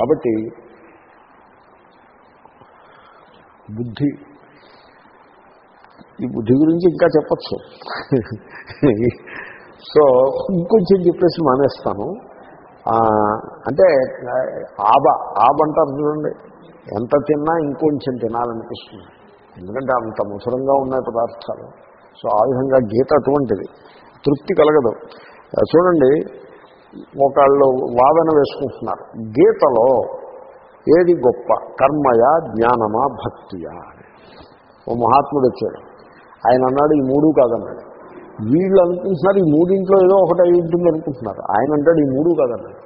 కాబట్టి బుద్ధి ఈ బుద్ధి గురించి ఇంకా చెప్పచ్చు. సో ఇంకొంచెం చెప్పేసి మానేస్తాను. అంటే ఆబ ఆబ అంటారు చూడండి. ఎంత తిన్నా ఇంకొంచెం తినాలనిపిస్తుంది. ఎందుకంటే అంత ముసరంగా ఉన్నాయి పదార్థాలు. సో ఆ విధంగా గీత అటువంటిది. తృప్తి కలగదు. చూడండి ఒకళ్ళు వాదన వేసుకుంటున్నారు. గీతలో ఏది గొప్ప? కర్మయా జ్ఞానమా భక్తియా అని. ఓ మహాత్ముడు వచ్చాడు. ఆయన అన్నాడు ఈ మూడు కాదన్నాడు. వీళ్ళు అనుకుంటున్నారు ఈ మూడింట్లో ఏదో ఒకటి అయి ఉంటుంది అనుకుంటున్నారు. ఆయన అంటాడు ఈ మూడు కాదన్నాడు.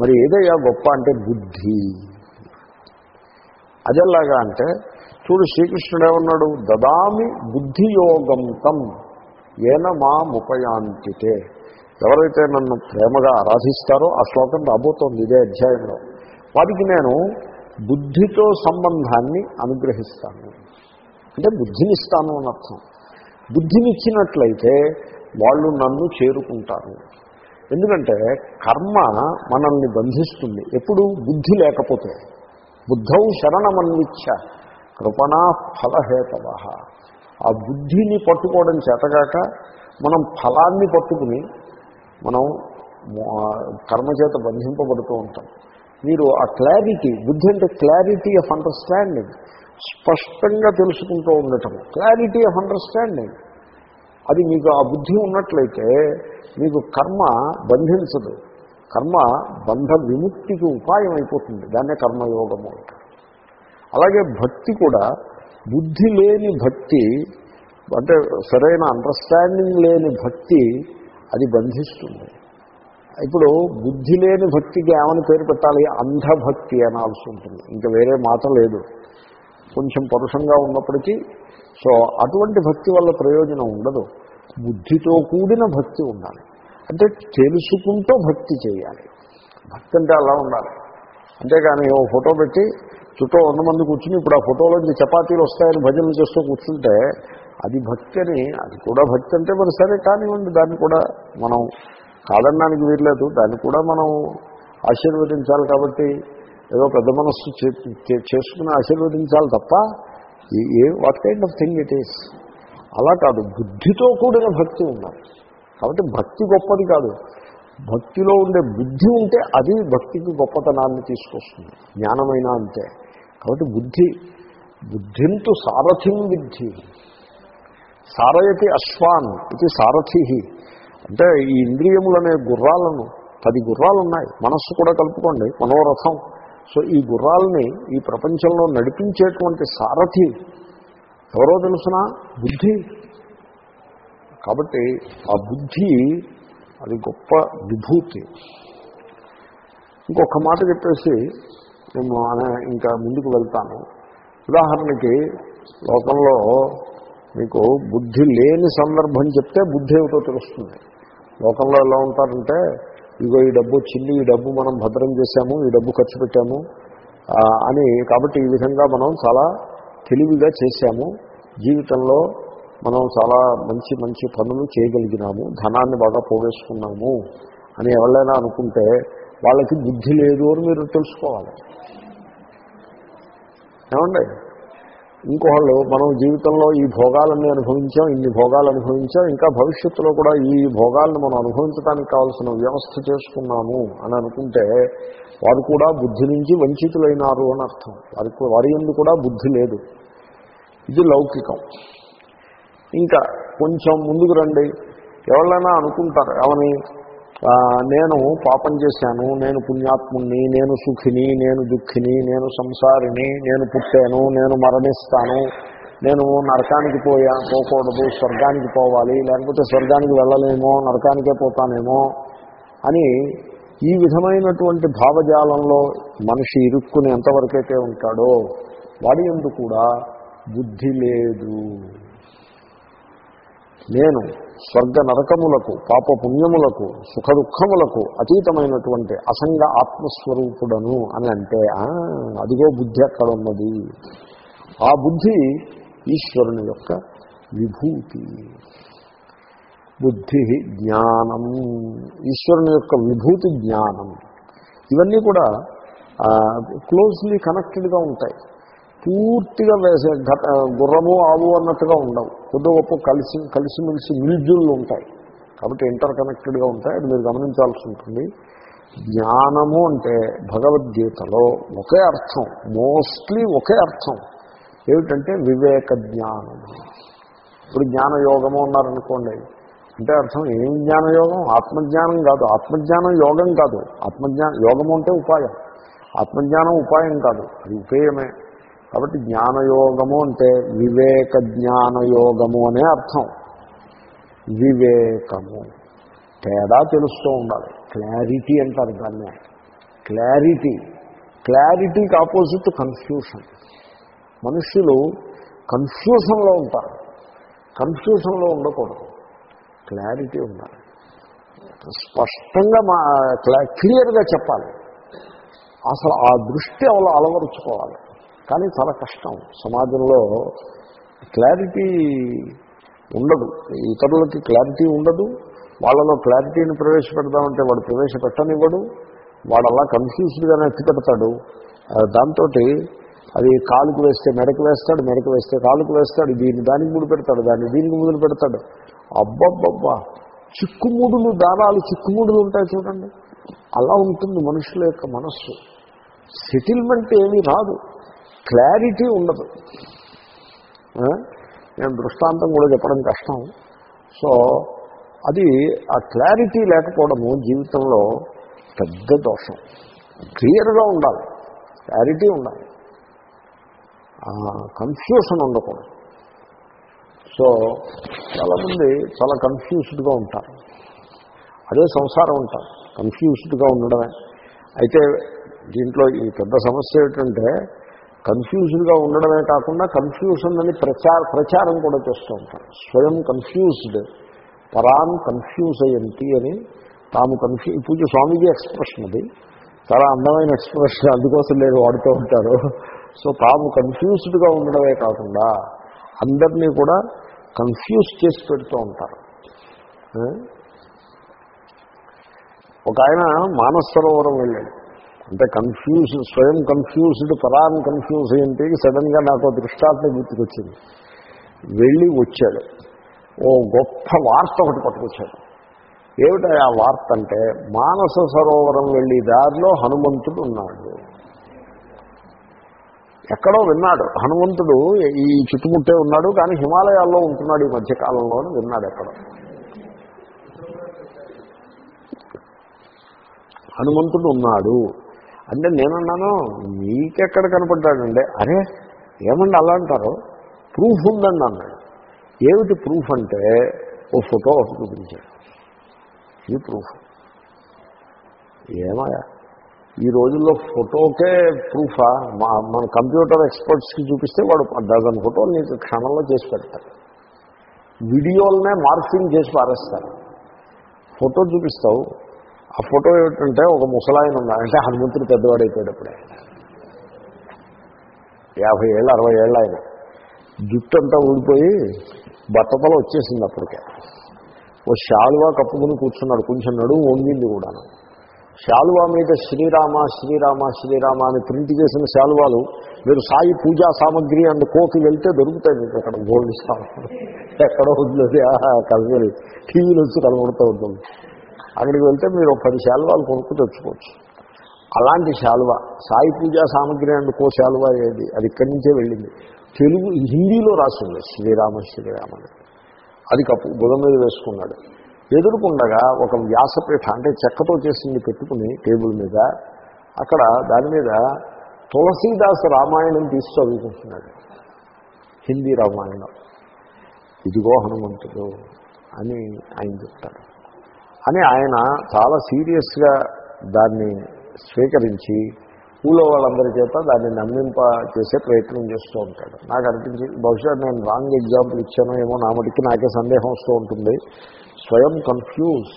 మరి ఏదయ్యా గొప్ప అంటే బుద్ధి. అదెలాగా అంటే చూడు శ్రీకృష్ణుడు ఏమన్నాడు? దదామి బుద్ధియోగం తం ఏన మా ముపయాంతితే ఎవరైతే నన్ను ప్రేమగా ఆరాధిస్తారో ఆ శ్లోకం రాబోతోంది ఇదే అధ్యాయంలో. వారికి నేను బుద్ధితో సంబంధాన్ని అనుగ్రహిస్తాను. అంటే బుద్ధినిస్తాను అని అర్థం. బుద్ధినిచ్చినట్లయితే వాళ్ళు నన్ను చేరుకుంటారు. ఎందుకంటే కర్మ మనల్ని బంధిస్తుంది. ఎప్పుడు? బుద్ధి లేకపోతే. బుద్ధౌ శరణమన్విచ్చ కృపణా ఫలహేతవ. ఆ బుద్ధిని పట్టుకోవడం చేతగాక మనం ఫలాన్ని పట్టుకుని మనం కర్మ చేత బంధింపబడుతూ ఉంటాం. మీరు ఆ క్లారిటీ బుద్ధి అంటే క్లారిటీ ఆఫ్ అండర్స్టాండింగ్ స్పష్టంగా తెలుసుకుంటూ ఉండటం. క్లారిటీ ఆఫ్ అండర్స్టాండింగ్ అది మీకు ఆ బుద్ధి ఉన్నట్లయితే మీకు కర్మ బంధించదు. కర్మ బంధ విముక్తికి ఉపాయం అయిపోతుంది దాన్నే కర్మయోగము అలాగే భక్తి కూడా బుద్ధి లేని భక్తి అంటే సరైన అండర్స్టాండింగ్ లేని భక్తి అది బంధిస్తుంది. ఇప్పుడు బుద్ధి లేని భక్తికి ఏమని పేరు పెట్టాలి? అంధభక్తి అనాల్సి ఉంటుంది. ఇంకా వేరే మాట లేదు. కొంచెం పరుషంగా ఉన్నప్పటికీ సో అటువంటి భక్తి వల్ల ప్రయోజనం ఉండదు. బుద్ధితో కూడిన భక్తి ఉండాలి. అంటే తెలుసుకుంటూ భక్తి చేయాలి. భక్తి అంటే అలా ఉండాలి. అంతేగాని ఓ ఫోటో పెట్టి చుట్టూ వంద మంది కూర్చుని ఇప్పుడు ఆ ఫోటోలోంచి చపాతీలు వస్తాయని భజనలు చేస్తూ కూర్చుంటే అది భక్తి అని అది కూడా భక్తి అంటే మరి సరే కానివ్వండి దాన్ని కూడా మనం కాదనడానికి వీర్లేదు దాన్ని కూడా మనం ఆశీర్వదించాలి కాబట్టి ఏదో పెద్ద మనస్సు చే- చే- చేసుకుని ఆశీర్వదించాలి తప్ప ఏ what kind of thing it is అలా కాదు బుద్ధితో కూడిన భక్తి ఉండాలి. కాబట్టి భక్తి గొప్పది కాదు. భక్తిలో ఉండే బుద్ధి ఉంటే అది భక్తికి గొప్పతనాన్ని తీసుకొస్తుంది. జ్ఞానమైన అంతే. కాబట్టి బుద్ధి బుద్ధింతు సారథిం బుద్ధి సారయతి అశ్వాన్ ఇది సారథి అంటే ఈ ఇంద్రియములనే గుర్రాలను పది గుర్రాలు ఉన్నాయి మనస్సు కూడా కలుపుకోండి మనోరథం. సో ఈ గుర్రాలని ఈ ప్రపంచంలో నడిపించేటువంటి సారథి ఎవరో తెలుసిన? బుద్ధి. కాబట్టి ఆ బుద్ధి అది గొప్ప విభూతి. ఇంకొక మాట చెప్పేసి నేను ఇంకా ముందుకు వెళ్తాను. ఉదాహరణకి లోకంలో మీకు బుద్ధి లేని సందర్భం చెప్తే బుద్ధి ఏమిటో తెలుస్తుంది. లోకంలో ఎలా ఉంటారంటే ఇగో ఈ డబ్బు వచ్చింది ఈ డబ్బు మనం భద్రం చేశాము ఈ డబ్బు ఖర్చు పెట్టాము అని కాబట్టి ఈ విధంగా మనం చాలా తెలివిగా చేశాము. జీవితంలో మనం చాలా మంచి మంచి పనులు చేయగలిగినాము ధనాన్ని బాగా పోగేసుకున్నాము అని ఎవరైనా అనుకుంటే వాళ్ళకి బుద్ధి లేదు అని మీరు తెలుసుకోవాలి. ఏమండి? ఇంకొకళ్ళు మనం జీవితంలో ఈ భోగాలన్నీ అనుభవించాం ఇన్ని భోగాలు అనుభవించాం ఇంకా భవిష్యత్తులో కూడా ఈ భోగాలను మనం అనుభవించడానికి కావాల్సిన వ్యవస్థ చేసుకున్నాము అని అనుకుంటే వారు కూడా బుద్ధి నుంచి వంచితులైనారు అని అర్థం. వారికి వారి ఎందు కూడా బుద్ధి లేదు. ఇది లౌకికం. ఇంకా కొంచెం ముందుకు రండి. ఎవరైనా అనుకుంటారు ఏమని నేను పాపం చేశాను నేను పుణ్యాత్ముణ్ణి నేను సుఖిని నేను దుఃఖిని నేను సంసారిని నేను పుట్టాను నేను మరణిస్తాను నేను నరకానికి పోయా పోకూడదు స్వర్గానికి పోవాలి లేకపోతే స్వర్గానికి వెళ్ళలేమో నరకానికే పోతానేమో అని ఈ విధమైనటువంటి భావజాలంలో మనిషి ఇరుక్కుని ఎంతవరకైతే ఉంటాడో వాడి ఎందు కూడా బుద్ధి లేదు. నేను స్వర్గ నరకములకు పాప పుణ్యములకు సుఖ దుఃఖములకు అతీతమైనటువంటి అసంగ ఆత్మస్వరూపుడను అని అంటే అదిగో బుద్ధి అక్కడ ఉన్నది. ఆ బుద్ధి ఈశ్వరుని యొక్క విభూతి. బుద్ధి జ్ఞానం ఈశ్వరుని యొక్క విభూతి జ్ఞానం. ఇవన్నీ కూడా క్లోజ్లీ కనెక్టెడ్గా ఉంటాయి. పూర్తిగా వేసే ఘట గుర్రము ఆవు అన్నట్టుగా ఉండవు. కొద్ది గొప్ప కలిసి కలిసిమెలిసి మిల్జుళ్ళు ఉంటాయి. కాబట్టి ఇంటర్ కనెక్టెడ్గా ఉంటాయి. అది మీరు గమనించాల్సి ఉంటుంది. జ్ఞానము అంటే భగవద్గీతలో ఒకే అర్థం. మోస్ట్లీ ఒకే అర్థం. ఏమిటంటే వివేక జ్ఞానం ఇప్పుడు జ్ఞానయోగము ఉన్నారనుకోండి అంటే అర్థం ఏం జ్ఞానయోగం? ఆత్మజ్ఞానం కాదు. ఆత్మజ్ఞానం యోగం కాదు. ఆత్మజ్ఞానం యోగము అంటే ఉపాయం. ఆత్మజ్ఞానం ఉపాయం కాదు. అది ఉపేయమే. కాబట్టి జ్ఞానయోగము అంటే వివేక జ్ఞానయోగము అనే అర్థం. వివేకము. తేడా తెలుస్తూ ఉండాలి. క్లారిటీ అంటారు దాన్ని. క్లారిటీ. క్లారిటీకి ఆపోజిట్ కన్ఫ్యూషన్. మనుషులు కన్ఫ్యూషన్లో ఉంటారు. కన్ఫ్యూషన్లో ఉండకూడదు. క్లారిటీ ఉండాలి. స్పష్టంగా మా క్లియర్గా చెప్పాలి. అసలు ఆ దృష్టి అలా అలవరుచుకోవాలి. కానీ చాలా కష్టం. సమాజంలో క్లారిటీ ఉండదు. ఇతరులకి క్లారిటీ ఉండదు. వాళ్ళలో క్లారిటీని ప్రవేశపెడదామంటే వాడు ప్రవేశపెట్టనివ్వడు. వాడు అలా కన్ఫ్యూజ్డ్గానే ఎత్తిపెడతాడు దాంతో అది కాలుకు వేస్తే మెడకు వేస్తాడు మెడకు వేస్తే కాలుకు వేస్తాడు దీన్ని దానికి ముడి పెడతాడు దాన్ని దీనికి ముందులు పెడతాడు. అబ్బబ్బబ్బా! చిక్కుముడులు దారాలు చిక్కుముడులు ఉంటాయి చూడండి. అలా ఉంటుంది మనుషుల యొక్క మనస్సు. సెటిల్మెంట్ ఏమీ రాదు. క్లారిటీ ఉండదు. నేను దృష్టాంతం కూడా చెప్పడం కష్టం. సో అది ఆ క్లారిటీ లేకపోవడము జీవితంలో పెద్ద దోషం. క్లియర్గా ఉండాలి. క్లారిటీ ఉండాలి. కన్ఫ్యూషన్ ఉండకూడదు. సో చాలామంది చాలా కన్ఫ్యూజ్డ్గా ఉంటారు. అదే సంసారం ఉంటారు కన్ఫ్యూజ్డ్గా ఉండడమే. అయితే దీంట్లో ఈ పెద్ద సమస్య ఏంటంటే కన్ఫ్యూజ్డ్గా ఉండడమే కాకుండా కన్ఫ్యూషన్ అని ప్రచార ప్రచారం కూడా చేస్తూ ఉంటారు. స్వయం కన్ఫ్యూజ్డ్ పరాన్ కన్ఫ్యూజ్ అయ్యంతి అని తాము కన్ఫ్యూ పూజ స్వామీజీ ఎక్స్ప్రెషన్ అది. చాలా అందమైన ఎక్స్ప్రెషన్ అందుకోసం నేను వాడుతూ ఉంటారు సో తాము కన్ఫ్యూజ్డ్గా ఉండడమే కాకుండా అందరినీ కూడా కన్ఫ్యూజ్ చేసి పెడుతూ ఉంటారు. ఒక ఆయన మానస సరోవరం వెళ్ళాడు. అంటే కన్ఫ్యూజ్ స్వయం కన్ఫ్యూజ్డ్ పరాన్ కన్ఫ్యూజ్ ఏంటి సడన్గా నాకు దృష్టాంతం గుర్తుకొచ్చింది. వెళ్ళి వచ్చాడు. ఓ గొప్ప వార్త ఒకటి పట్టుకొచ్చాడు. ఏమిటా ఆ వార్త అంటే మానస సరోవరం వెళ్ళి దారిలో హనుమంతుడు ఉన్నాడు. ఎక్కడో విన్నాడు. హనుమంతుడు ఈ చుట్టుముట్టే ఉన్నాడు కానీ హిమాలయాల్లో ఉంటున్నాడు ఈ మధ్యకాలంలో విన్నాడు ఎక్కడో. హనుమంతుడు ఉన్నాడు. అంటే నేనన్నాను మీకెక్కడ కనపడ్డాడండి అరే ఏమండి అలా అంటారు? ప్రూఫ్ ఉందండి అన్నాడు. ఏమిటి ప్రూఫ్ అంటే ఓ ఫోటో ఒకటి చూపించాడు. ఇది ప్రూఫ్. ఏమయ్యా? ఈ రోజుల్లో ఫోటోకే ప్రూఫా? మా మన కంప్యూటర్ ఎక్స్పర్ట్స్కి చూపిస్తే వాడు డజన్ ఫోటోలు నీకు క్షణంలో చేసి పెడతారు వీడియోలనే మార్ఫింగ్ చేసి పారేస్తారు. ఫోటో చూపిస్తావు ఆ ఫోటో ఏమిటంటే ఒక ముసలాయన ఉన్నాడు అంటే హనుమంతుడు పెద్దవాడైపోయాడు అప్పుడే యాభై ఏళ్ళు అరవై ఏళ్ళు ఆయన జుట్టు అంతా ఊడిపోయి బట్టతల వచ్చేసింది అప్పటికే. ఓ శాలువా కప్పుకుని కూర్చున్నాడు. కొంచెం నడుము వంగింది కూడాను. శాలువా మీద శ్రీరామ శ్రీరామ శ్రీరామ అని ప్రింట్ చేసిన శాలువాలు మీరు సాయి పూజా సామాగ్రి అండ్ కోకి వెళ్తే దొరుకుతాయి మీకు అక్కడ గోల్డ్ ఇస్తాం ఎక్కడో ఉంటుంది కలిసి టీవీలో వచ్చి కనబడుతూ ఉంటుంది. అక్కడికి వెళ్తే మీరు పది శాలువాలు కొనుక్కు తెచ్చుకోవచ్చు. అలాంటి శాలువా సాయి పూజా సామాగ్రి అండ్ కో శాలువా ఏది? అది ఇక్కడి నుంచే వెళ్ళింది. తెలుగు హిందీలో రాసింది శ్రీరామ శ్రీరామని అది కప్పు బుధం మీద వేసుకున్నాడు. ఎదురుకుండగా ఒక వ్యాసపీఠ అంటే చెక్కతో చేసింది పెట్టుకుని టేబుల్ మీద అక్కడ దాని మీద తులసీదాస్ రామాయణం తీసి చదువుకుంటున్నాడు. హిందీ రామాయణం. ఇదిగో హనుమంతుడు అని ఆయన చెప్తాడు. అని ఆయన చాలా సీరియస్గా దాన్ని స్వీకరించి ఊళ్ళో వాళ్ళందరి చేత దాన్ని నమ్మింప చేసే ప్రయత్నం చేస్తూ ఉంటాడు. నాకు అనిపించి బహుశా నేను రాంగ్ ఎగ్జాంపుల్ ఇచ్చానో ఏమో నా మటుకి నాకే సందేహం వస్తూ ఉంటుంది. స్వయం కన్ఫ్యూజ్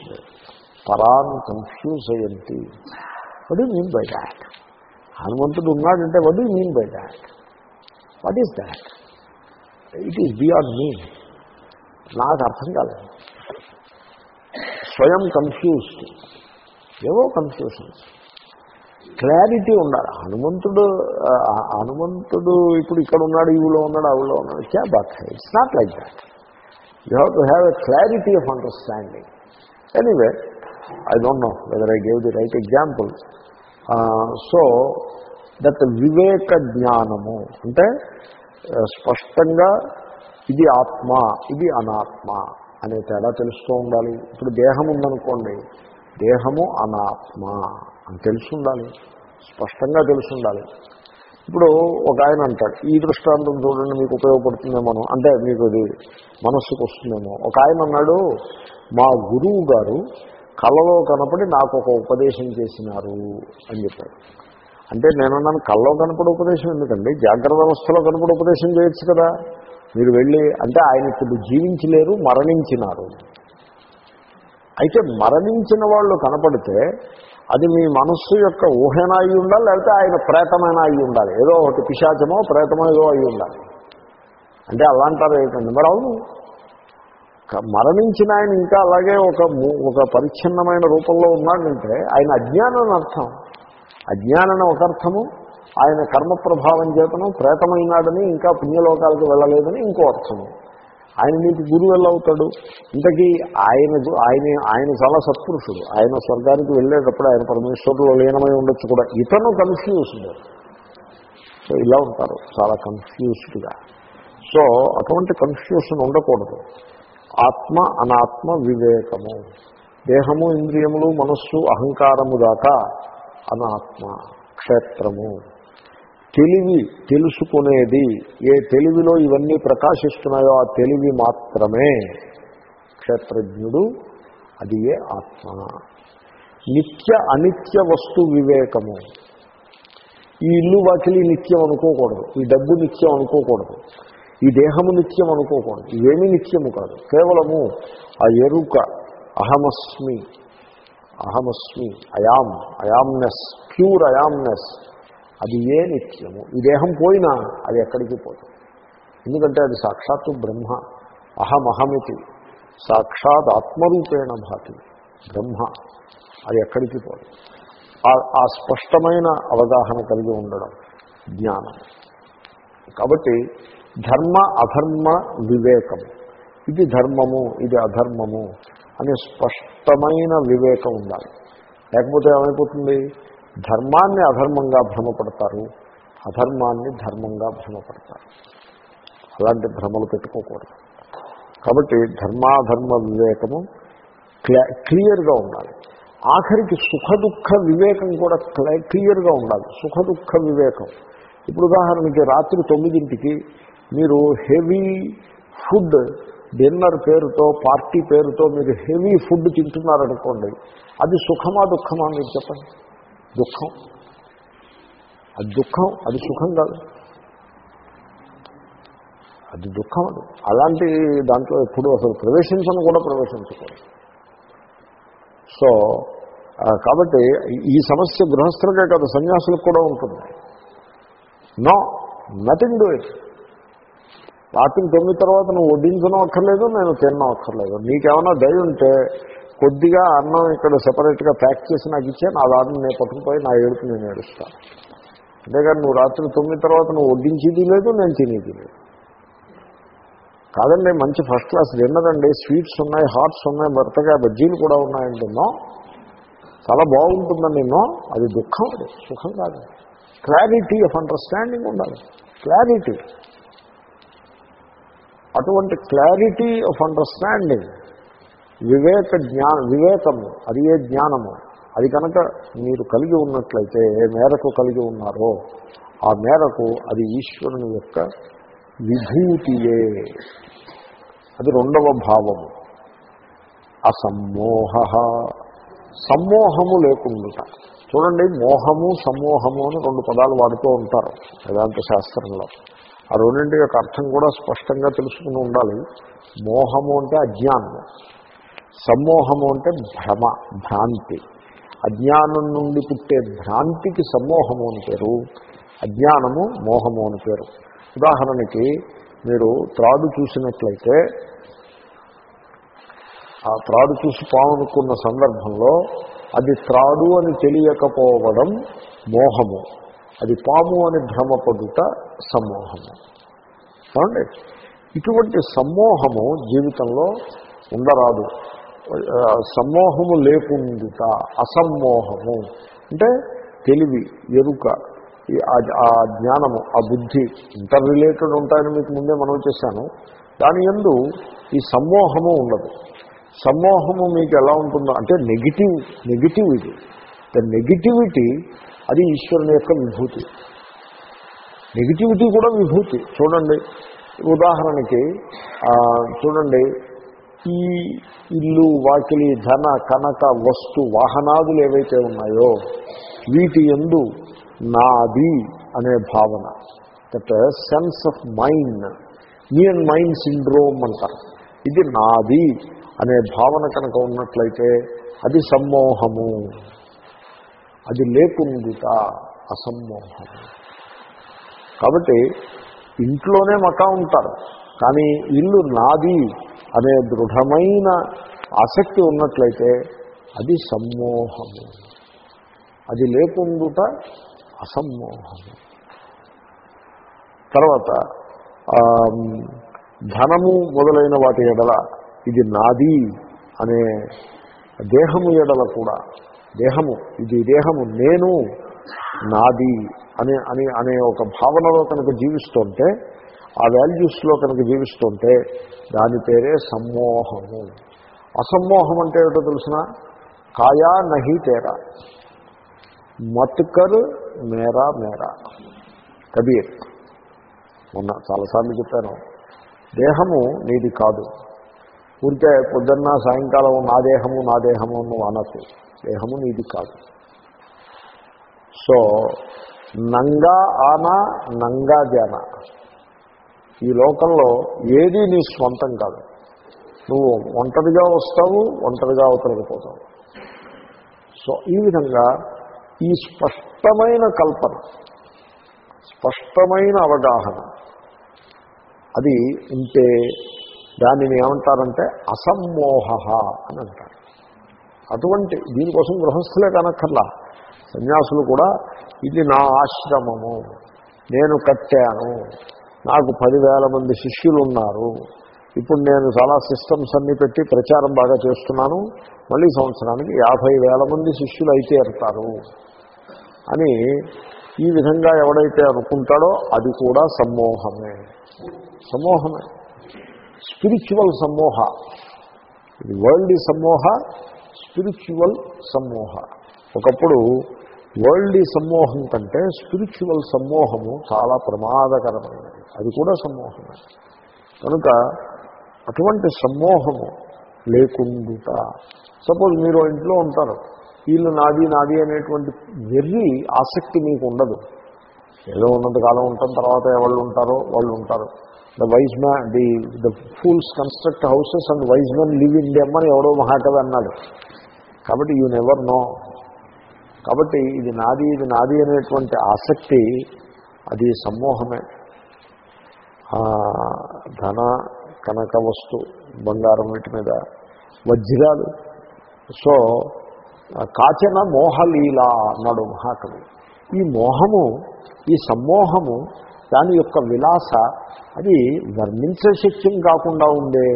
పరాన్ కన్ఫ్యూజ్ అయ్యంతి. వడ్ మీన్ బై దాట్ హనుమంతుడు ఉన్నాడంటే what mean by that what is that it is beyond me నాకు అర్థం కాలేదు. స్వయం కన్ఫ్యూజ్డ్ ఏవో కన్ఫ్యూషన్స్ క్లారిటీ ఉండాలి. హనుమంతుడు హనుమంతుడు ఇప్పుడు ఇక్కడ ఉన్నాడు ఇవిలో ఉన్నాడు అవిలో ఉన్నాడు. క్యా bath it's not like that you have to have a clarity of understanding anyway I don't know whether I gave the right example so that వివేక జ్ఞానము అంటే uh, స్పష్టంగా ఇది ఆత్మ ఇది అనాత్మ. అనే తేడా తెలుస్తూ ఉండాలి. ఇప్పుడు దేహం ఉందనుకోండి దేహము అనాత్మ అని తెలిసి ఉండాలి స్పష్టంగా తెలిసి ఉండాలి ఇప్పుడు ఒక ఆయన అంటాడు ఈ దృష్టాంతం చూడండి మీకు ఉపయోగపడుతుందేమో అంటే మీకు అది మనస్సుకు వస్తుందేమో. ఒక ఆయన అన్నాడు మా గురువు గారు కళ్ళలో కనపడి నాకు ఒక ఉపదేశం చేసినారు అని చెప్పాడు. అంటే నేనన్నాను కళ్ళలో కనపడే ఉపదేశం ఎందుకండి? జాగ్రత్త అవస్థలో కనపడే ఉపదేశం చేయొచ్చు కదా. మీరు వెళ్ళి అంటే ఆయన ఇప్పుడు జీవించలేరు మరణించినారు. అయితే మరణించిన వాళ్ళు కనపడితే అది మీ మనస్సు యొక్క ఊహన అయి ఉండాలి లేకపోతే ఆయన ప్రేతమైన అయి ఉండాలి. ఏదో ఒకటి పిశాచమో ప్రేతమో ఏదో అయి ఉండాలి. అంటే అలాంటారు ఏంటండి? మరి అవును. మరణించిన ఆయన ఇంకా అలాగే ఒక ఒక పరిచ్ఛిన్నమైన రూపంలో ఉన్నాడంటే ఆయన అజ్ఞానం అర్థం అజ్ఞానం ఒక అర్థము ఆయన కర్మ ప్రభావం చేతను ప్రేతమైనాడని ఇంకా పుణ్యలోకాలకు వెళ్ళలేదని ఇంకో అర్థము ఆయన నీకు గురువు వెళ్ళవుతాడు ఇంతకీ ఆయన ఆయన ఆయన చాలా సత్పురుషుడు. ఆయన స్వర్గానికి వెళ్ళేటప్పుడు ఆయన పరమేశ్వరుడు లీనమై ఉండొచ్చు కూడా. ఇతను కన్ఫ్యూజ్డ్ సో ఇలా ఉంటారు. చాలా కన్ఫ్యూజ్డ్గా సో అటువంటి కన్ఫ్యూషన్ ఉండకూడదు. ఆత్మ అనాత్మ వివేకము. దేహము ఇంద్రియములు మనస్సు అహంకారము దాకా అనాత్మ. క్షేత్రము. తెలివి తెలుసుకునేది ఏ తెలివిలో ఇవన్నీ ప్రకాశిస్తున్నాయో ఆ తెలివి మాత్రమే. క్షేత్రజ్ఞుడు అది ఏ ఆత్మ నిత్య అనిత్య వస్తు వివేకము. ఈ ఇల్లు వాకిలి నిత్యం అనుకోకూడదు. ఈ డబ్బు నిత్యం అనుకోకూడదు. ఈ దేహము నిత్యం అనుకోకూడదు. ఇవేమీ నిత్యము కాదు. కేవలము ఆ ఎరుక అహమస్మి అహమస్మి అయామ్ అయామ్నెస్ ప్యూర్ అయామ్నెస్. అది ఏ నిత్యము? ఈ దేహం పోయినా అది ఎక్కడికి పోదు. ఎందుకంటే అది సాక్షాత్తు బ్రహ్మ. అహమహమితి. సాక్షాత్ ఆత్మరూపేణ భాతి. బ్రహ్మ. అది ఎక్కడికి పోదు. ఆ- ఆ స్పష్టమైన అవగాహన కలిగి ఉండడం జ్ఞానం. కాబట్టి ధర్మ అధర్మ వివేకము ఇది ధర్మము ఇది అధర్మము. అనే స్పష్టమైన వివేకం ఉండాలి. లేకపోతే ఏమైపోతుంది? ధర్మాన్ని అధర్మంగా భ్రమపడతారు. అధర్మాన్ని ధర్మంగా భ్రమపడతారు. అలాంటి భ్రమలు పెట్టుకోకూడదు. కాబట్టి ధర్మాధర్మ వివేకము క్లియర్గా ఉండాలి. ఆఖరికి సుఖ దుఃఖ వివేకం కూడా క్లియర్గా ఉండాలి. సుఖ దుఃఖ వివేకం. ఇప్పుడు ఉదాహరణకి రాత్రి తొమ్మిదింటికి మీరు హెవీ ఫుడ్ డిన్నర్ పేరుతో పార్టీ పేరుతో మీరు హెవీ ఫుడ్ తింటున్నారనుకోండి అది సుఖమా దుఃఖమా మీరు చెప్పండి? దుఃఖం. అది దుఃఖం అది సుఖం కాదు. అది దుఃఖం అది. అలాంటి దాంట్లో ఎప్పుడు అసలు ప్రవేశించను కూడా ప్రవేశించకూడదు. సో కాబట్టి ఈ సమస్య గృహస్థులకే కాదు సన్యాసులకు కూడా ఉంటుంది. No nothing do it. రాత్రి తొమ్మిది తర్వాత నువ్వు వడ్డించడం అక్కర్లేదు నేను తినడం అక్కర్లేదు నీకేమైనా దయ ఉంటే కొద్దిగా అన్నం ఇక్కడ సెపరేట్గా ప్యాక్ చేసి నాకు ఇచ్చే నా దాన్ని నేను పట్టుకుపోయి నా ఏడుపు నేను ఏడుస్తాను అంతేగాని నువ్వు రాత్రి తొమ్మిది తర్వాత నువ్వు వడ్డించేది లేదు నేను తినేది లేదు. కాదండి మంచి ఫస్ట్ క్లాస్ తిన్నదండి అండి స్వీట్స్ ఉన్నాయి హాట్స్ ఉన్నాయి భర్తగా బజ్జీలు కూడా ఉన్నాయండి చాలా బాగుంటుందని నేను అది దుఃఖం అది సుఖం కాదు. క్లారిటీ ఆఫ్ అండర్స్టాండింగ్ ఉండాలి. క్లారిటీ అటువంటి క్లారిటీ ఆఫ్ అండర్స్టాండింగ్ వివేక జ్ఞా వివేకము అది ఏ జ్ఞానము? అది కనుక మీరు కలిగి ఉన్నట్లయితే ఏ మేరకు కలిగి ఉన్నారో ఆ మేరకు అది ఈశ్వరుని యొక్క విభూతియే. అది రెండవ భావము. అసమ్మోహ. సమ్మోహము లేకుండా చూడండి మోహము సమ్మోహము అని రెండు పదాలు వాడుతూ ఉంటారు వేదాంత శాస్త్రంలో. ఆ రెండింటి యొక్క అర్థం కూడా స్పష్టంగా తెలుసుకుని ఉండాలి. మోహము అంటే అజ్ఞానము. సమ్మోహము అంటే భ్రమ భ్రాంతి. అజ్ఞానం నుండి పుట్టే భ్రాంతికి సమ్మోహము అని పేరు. అజ్ఞానము మోహము అని పేరు. ఉదాహరణకి మీరు త్రాడు చూసినట్లయితే ఆ త్రాడు చూసి పామునుకున్న సందర్భంలో అది త్రాడు అని తెలియకపోవడం మోహము. అది పాము అని భ్రమపడుట సమ్మోహము. ఏమండి? ఇటువంటి సమ్మోహము జీవితంలో ఉండరాదు. సమ్మోహము లేకుండుట అసమ్మోహము. అంటే తెలివి ఎరుక ఆ- ఆ జ్ఞానము ఆ బుద్ధి ఇంటర్ రిలేటెడ్ ఉంటాయని మీకు ముందే మనం చేశాను. దాని ఎందు ఈ సమ్మోహము ఉండదు. సమ్మోహము మీకు ఎలా ఉంటుందో అంటే నెగిటివ్ నెగిటివ్ ఇది. ద నెగిటివిటీ అది ఈశ్వరుని యొక్క విభూతి. నెగిటివిటీ కూడా విభూతి. చూడండి. ఉదాహరణకి చూడండి. ఈ ఇల్లు వాకిలి ధన కనక వస్తు వాహనాదులు ఏవైతే ఉన్నాయో వీటి ఎందు నాది అనే భావన. That sense of mind me and mine syndrome అంటారు. ఇది నాది అనే భావన కనుక ఉన్నట్లయితే అది సమ్మోహము. అది లేకుండుట అసమ్మోహం కాబట్టి ఇంట్లోనే మకా ఉంటారు. కానీ ఇల్లు నాది అనే దృఢమైన ఆసక్తి ఉన్నట్లయితే అది సమ్మోహము అది లేకుండుట అసమ్మోహము తర్వాత ధనము మొదలైన వాటి ఎడల ఇది నాది అనే దేహము ఎడల కూడా దేహము ఇది దేహము నేను నాది అనే అని అనే ఒక భావనలో కనుక జీవిస్తుంటే ఆ వాల్యూస్లో కనుక జీవిస్తుంటే దాని పేరే సమ్మోహము. అసమ్మోహం అంటే ఏమిటో తెలిసిన? కాయా నహి తేరా. మత్కర్ మేరా మేరా. కబీర్. మొన్న చాలాసార్లు చెప్పాను. దేహము నీది కాదు. ఉంటే పొద్దున్న సాయంకాలం నా దేహము నా దేహము నువ్వు అనకు దేహము నీది కాదు. సో నంగా ఆనా నంగా జాన. ఈ లోకంలో ఏది నీ స్వంతం కాదు. నువ్వు ఒంటరిగా వస్తావు ఒంటరిగా అవతలకపోతావు సో ఈ విధంగా ఈ స్పష్టమైన కల్పన స్పష్టమైన అవగాహన అది ఉంటే దానిని ఏమంటారంటే అసమ్మోహ అని అంటారు. అటువంటి దీనికోసం గృహస్థులే కనక్కర్లా. సన్యాసులు కూడా ఇది నా ఆశ్రమము. నేను కట్టాను. నాకు పదివేల మంది శిష్యులు ఉన్నారు ఇప్పుడు నేను చాలా సిస్టమ్స్ అన్నీ పెట్టి ప్రచారం బాగా చేస్తున్నాను. మళ్ళీ సంవత్సరానికి యాభై వేల మంది శిష్యులు అయితే ఎడతారు అని ఈ విధంగా ఎవడైతే అనుకుంటాడో అది కూడా సమ్మోహమే. సమ్మోహమే. స్పిరిచువల్ సమ్మోహ. ఇది వరల్డ్ సమ్మోహ స్పిరిచువల్ సమ్మోహ ఒకప్పుడు వరల్డ్ సమ్మోహం కంటే స్పిరిచువల్ సమ్మోహము చాలా ప్రమాదకరమైనది. అది కూడా సమ్మోహమే కనుక అటువంటి సమ్మోహము లేకుండుట. సపోజ్ మీరు ఇంట్లో ఉంటారు. వీళ్ళు నాది నాది అనేటువంటి వెర్రి ఆసక్తి మీకు ఉండదు. ఏదో ఉన్నంత కాలం ఉంటాం తర్వాత ఎవరు ఉంటారో వాళ్ళు ఉంటారు. The wise man the the fools construct houses and wise man live in them అని ఎవడో మహాకవి అన్నాడు. కాబట్టి యూ నెవర్ నో కాబట్టి ఇది నాది ఇది నాది అనేటువంటి ఆసక్తి అది సమ్మోహమే. ధన కనక వస్తు బంగారం వీటి మీద వజ్రాలు. సో కాచన మోహలీల అన్నాడు మహాకవి. ఈ మోహము ఈ సమ్మోహము దాని యొక్క విలాస అది వర్ణించే శక్యం కాకుండా ఉండే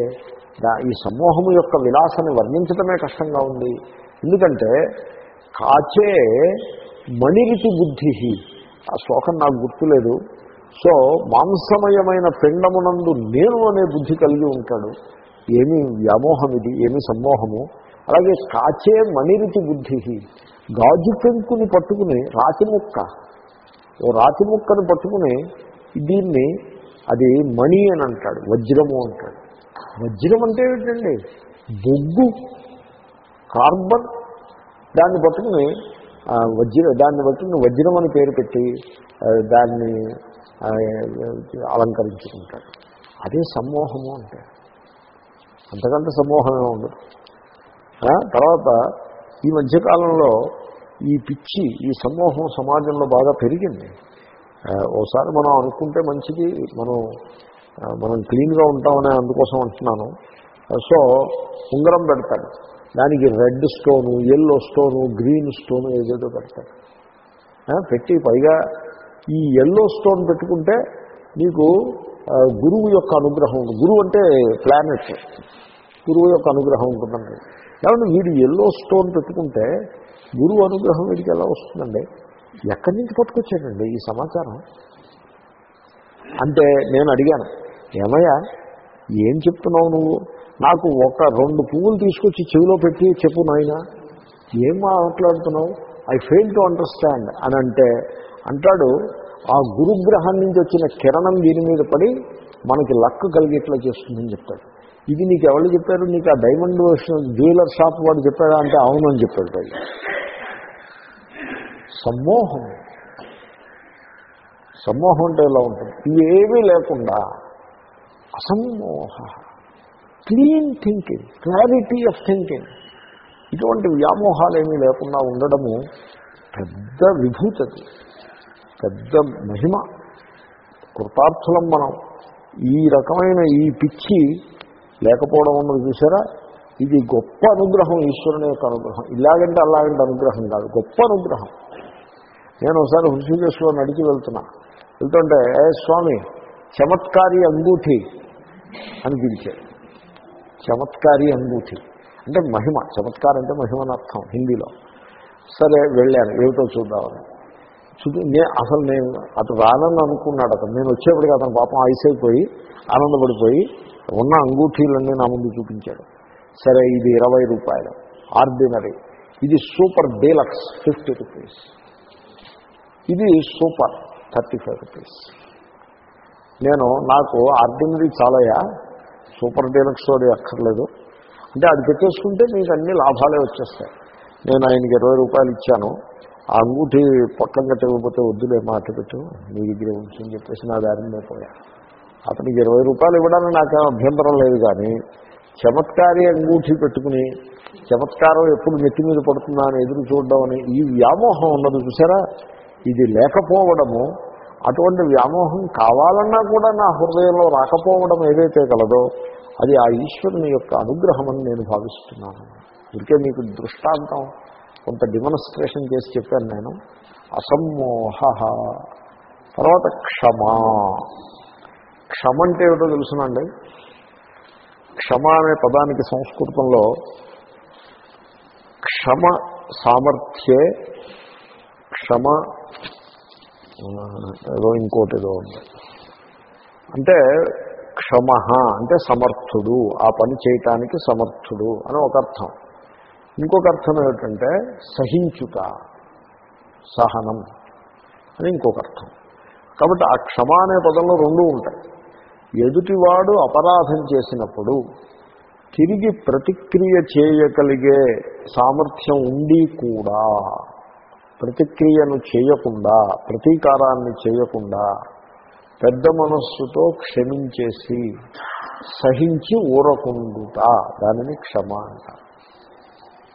ఈ సమూహము యొక్క విలాసాన్ని వర్ణించడమే కష్టంగా ఉంది. ఎందుకంటే కాచే మణిరితి బుద్ధి. ఆ శ్లోకం నాకు గుర్తులేదు. సో మాంసమయమైన పిండమునందు నేను అనే బుద్ధి కలిగి ఉంటాడు. ఏమి వ్యామోహం ఇది ఏమి సమ్మోహము. అలాగే కాచే మణిరితి బుద్ధి. గాజు పెంకుని పట్టుకుని రాతి ముక్క. ఓ రాతి ముక్కను పట్టుకుని దీన్ని అది మణి అని అంటాడు వజ్రము అంటాడు. వజ్రం అంటే ఏమిటండి బొగ్గు కార్బన్ దాన్ని పట్టుకుని వజ్ర దాన్ని పట్టుకుని వజ్రం అని పేరు పెట్టి దాన్ని అలంకరించుకుంటాడు అదే సమ్మోహము అంటే. అంతకంటే సమ్మోహమే ఉండదు. తర్వాత ఈ మధ్యకాలంలో ఈ పిచ్చి ఈ సమ్మోహం సమాజంలో బాగా పెరిగింది. ఓసారి మనం అనుకుంటే మంచిది మనం మనం క్లీన్గా ఉంటామనే అందుకోసం అంటున్నాను. సో ఉంగరం పెడతాడు దానికి red stone yellow stone green stone ఏదేదో పెడతాడు పెట్టి పైగా ఈ ఎల్లో స్టోన్ పెట్టుకుంటే నీకు గురువు యొక్క అనుగ్రహం ఉంటుంది. గురువు అంటే ప్లానెట్ గురువు యొక్క అనుగ్రహం ఉంటుందండి. కాబట్టి వీడు ఎల్లో స్టోన్ పెట్టుకుంటే గురువు అనుగ్రహం వీడికి ఎలా వస్తుందండి? ఎక్కడి నుంచి పట్టుకొచ్చాడండి ఈ సమాచారం? అంటే నేను అడిగాను. ఏమయ్యా ఏం చెప్తున్నావు నువ్వు? నాకు ఒక రెండు పువ్వులు తీసుకొచ్చి చెవిలో పెట్టి చెప్పు నాయనా. ఏం మాట్లాడుతున్నావు? ఐ ఫెయిల్ టు అండర్స్టాండ్ అని అంటే అంటాడు ఆ గురుగ్రహం నుంచి వచ్చిన కిరణం దీని మీద పడి మనకి లక్ కలిగేట్లా చేస్తుందని చెప్తాడు. ఇది నీకు ఎవరు చెప్పారు? నీకు ఆ డైమండ్ జ్యువెలర్ షాప్ వాడు చెప్పాడా అంటే అవునని చెప్పాడు పైగా సమ్మోహం. సమ్మోహం అంటే ఎలా ఉంటుంది? ఇవేమీ లేకుండా అసమ్మోహ clean thinking clarity of thinking ఇటువంటి వ్యామోహాలు ఏమీ లేకుండా ఉండడము పెద్ద విభూతది పెద్ద మహిమ. కృతార్థులం మనం ఈ రకమైన ఈ పిచ్చి లేకపోవడం ఉన్నది చూసారా ఇది గొప్ప అనుగ్రహం ఈశ్వరుని యొక్క అనుగ్రహం. ఇలాగంటే అలాగంటే అనుగ్రహం కాదు గొప్ప అనుగ్రహం. నేను ఒకసారి హృషికేశ్లో నడిచి వెళ్తున్నా. వెళ్తుంటే ఏ స్వామి చమత్కారి అంగూఠి అని పిలిచాడు చమత్కారి అనుభూతి. అంటే మహిమ. చమత్కారం అంటే మహిమ అర్థం హిందీలో. సరే వెళ్ళాను. ఏమిటో చూద్దామని. చూపి నేను అసలు నేను అటు రానని అనుకున్నాడు అతను. నేను వచ్చేప్పటికి అతను పాపం ఐస్ అయిపోయి ఆనందపడిపోయి ఉన్న అంగూఠీలన్నీ నా ముందు చూపించాడు. సరే ఇది ఇరవై రూపాయలు. ఆర్డినరీ. ఇది సూపర్ డీలక్స్ ఫిఫ్టీ రూపీస్. ఇది సూపర్ థర్టీ ఫైవ్ రూపీస్. నేను నాకు ఆర్డినరీ చాలయా సూపర్ డీలక్స్ అది అక్కర్లేదు. అంటే అది పెట్టేసుకుంటే మీకు అన్ని లాభాలే వచ్చేస్తాయి. నేను ఆయనకి ఇరవై రూపాయలు ఇచ్చాను. ఆ అంగూఠి పక్కన కట్టకపోతే వద్దులే మాట పెట్టు. నీ దగ్గర ఉంచని చెప్పేసి నా దారిని పోయా. అతనికి ఇరవై రూపాయలు ఇవ్వడానికి నాకు అభ్యంతరం లేదు కానీ చమత్కారి అంగూఠి పెట్టుకుని చమత్కారం ఎప్పుడు నెత్తి మీద పడుతుందా అని ఎదురు చూడడం అని ఈ వ్యామోహం ఉన్నది చూసారా? ఇది లేకపోవడము అటువంటి వ్యామోహం కావాలన్నా కూడా నా హృదయంలో రాకపోవడం ఏదైతే కలదో అది ఆ ఈశ్వరుని యొక్క అనుగ్రహం అని నేను భావిస్తున్నాను. ఇంకే మీకు దృష్టాంతం కొంత డిమాన్స్ట్రేషన్ చేసి చెప్పాను నేను. అసమ్మోహ తర్వాత క్షమా. క్షమ అంటే ఏమిటో తెలుసునండి క్షమ అనే పదానికి సంస్కృతంలో క్షమ సామర్థ్యే క్షమ ఏదో ఇంకోటి ఏదో ఉంది. అంటే క్షమ అంటే సమర్థుడు ఆ పని చేయటానికి సమర్థుడు అని ఒక అర్థం. ఇంకొక అర్థం ఏమిటంటే సహించుట సహనం అని ఇంకొక అర్థం. కాబట్టి ఆ క్షమ అనే పదంలో రెండూ ఉంటాయి. ఎదుటివాడు అపరాధం చేసినప్పుడు తిరిగి ప్రతిక్రియ చేయగలిగే సామర్థ్యం ఉండి కూడా ప్రతిక్రియను చేయకుండా ప్రతీకారాన్ని చేయకుండా పెద్ద మనస్సుతో క్షమించేసి సహించి ఊరకుండుట దానిని క్షమ అంట.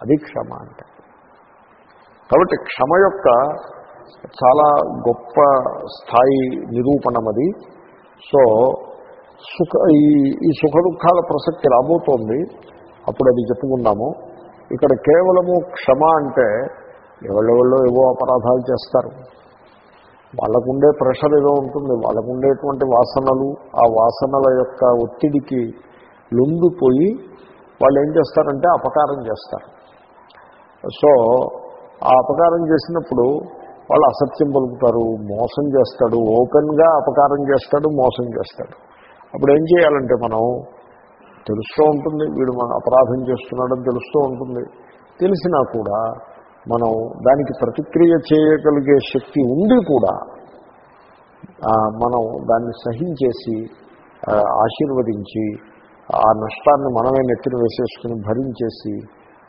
అది క్షమ అంట. కాబట్టి క్షమ యొక్క చాలా గొప్ప స్థాయి నిరూపణమది సో సుఖ ఈ ఈ సుఖ దుఃఖాల ప్రసక్తి రాబోతోంది. అప్పుడు అది చెప్పుకుందాము. ఇక్కడ కేవలము క్షమ అంటే ఎవళ్ళెవళ్ళో ఏవో అపరాధాలు చేస్తారు. వాళ్ళకుండే ప్రెషర్ ఏదో ఉంటుంది. వాళ్ళకుండేటువంటి వాసనలు ఆ వాసనల యొక్క ఒత్తిడికి లొంగిపోయి వాళ్ళు ఏం చేస్తారంటే అపకారం చేస్తారు. సో ఆ అపకారం చేసినప్పుడు వాళ్ళు అసత్యం పలుకుతారు మోసం చేస్తాడు ఓపెన్గా అపకారం చేస్తాడు మోసం చేస్తాడు. అప్పుడు ఏం చేయాలంటే మనం తెలుస్తూ ఉంటుంది వీడు మన అపరాధం చేస్తున్నాడని తెలుస్తూ ఉంటుంది. తెలిసినా కూడా మనం దానికి ప్రతిక్రియ చేయగలిగే శక్తి ఉండి కూడా మనం దాన్ని సహించేసి ఆశీర్వదించి ఆ నష్టాన్ని మనమే నెత్తిన వేసేసుకుని భరించేసి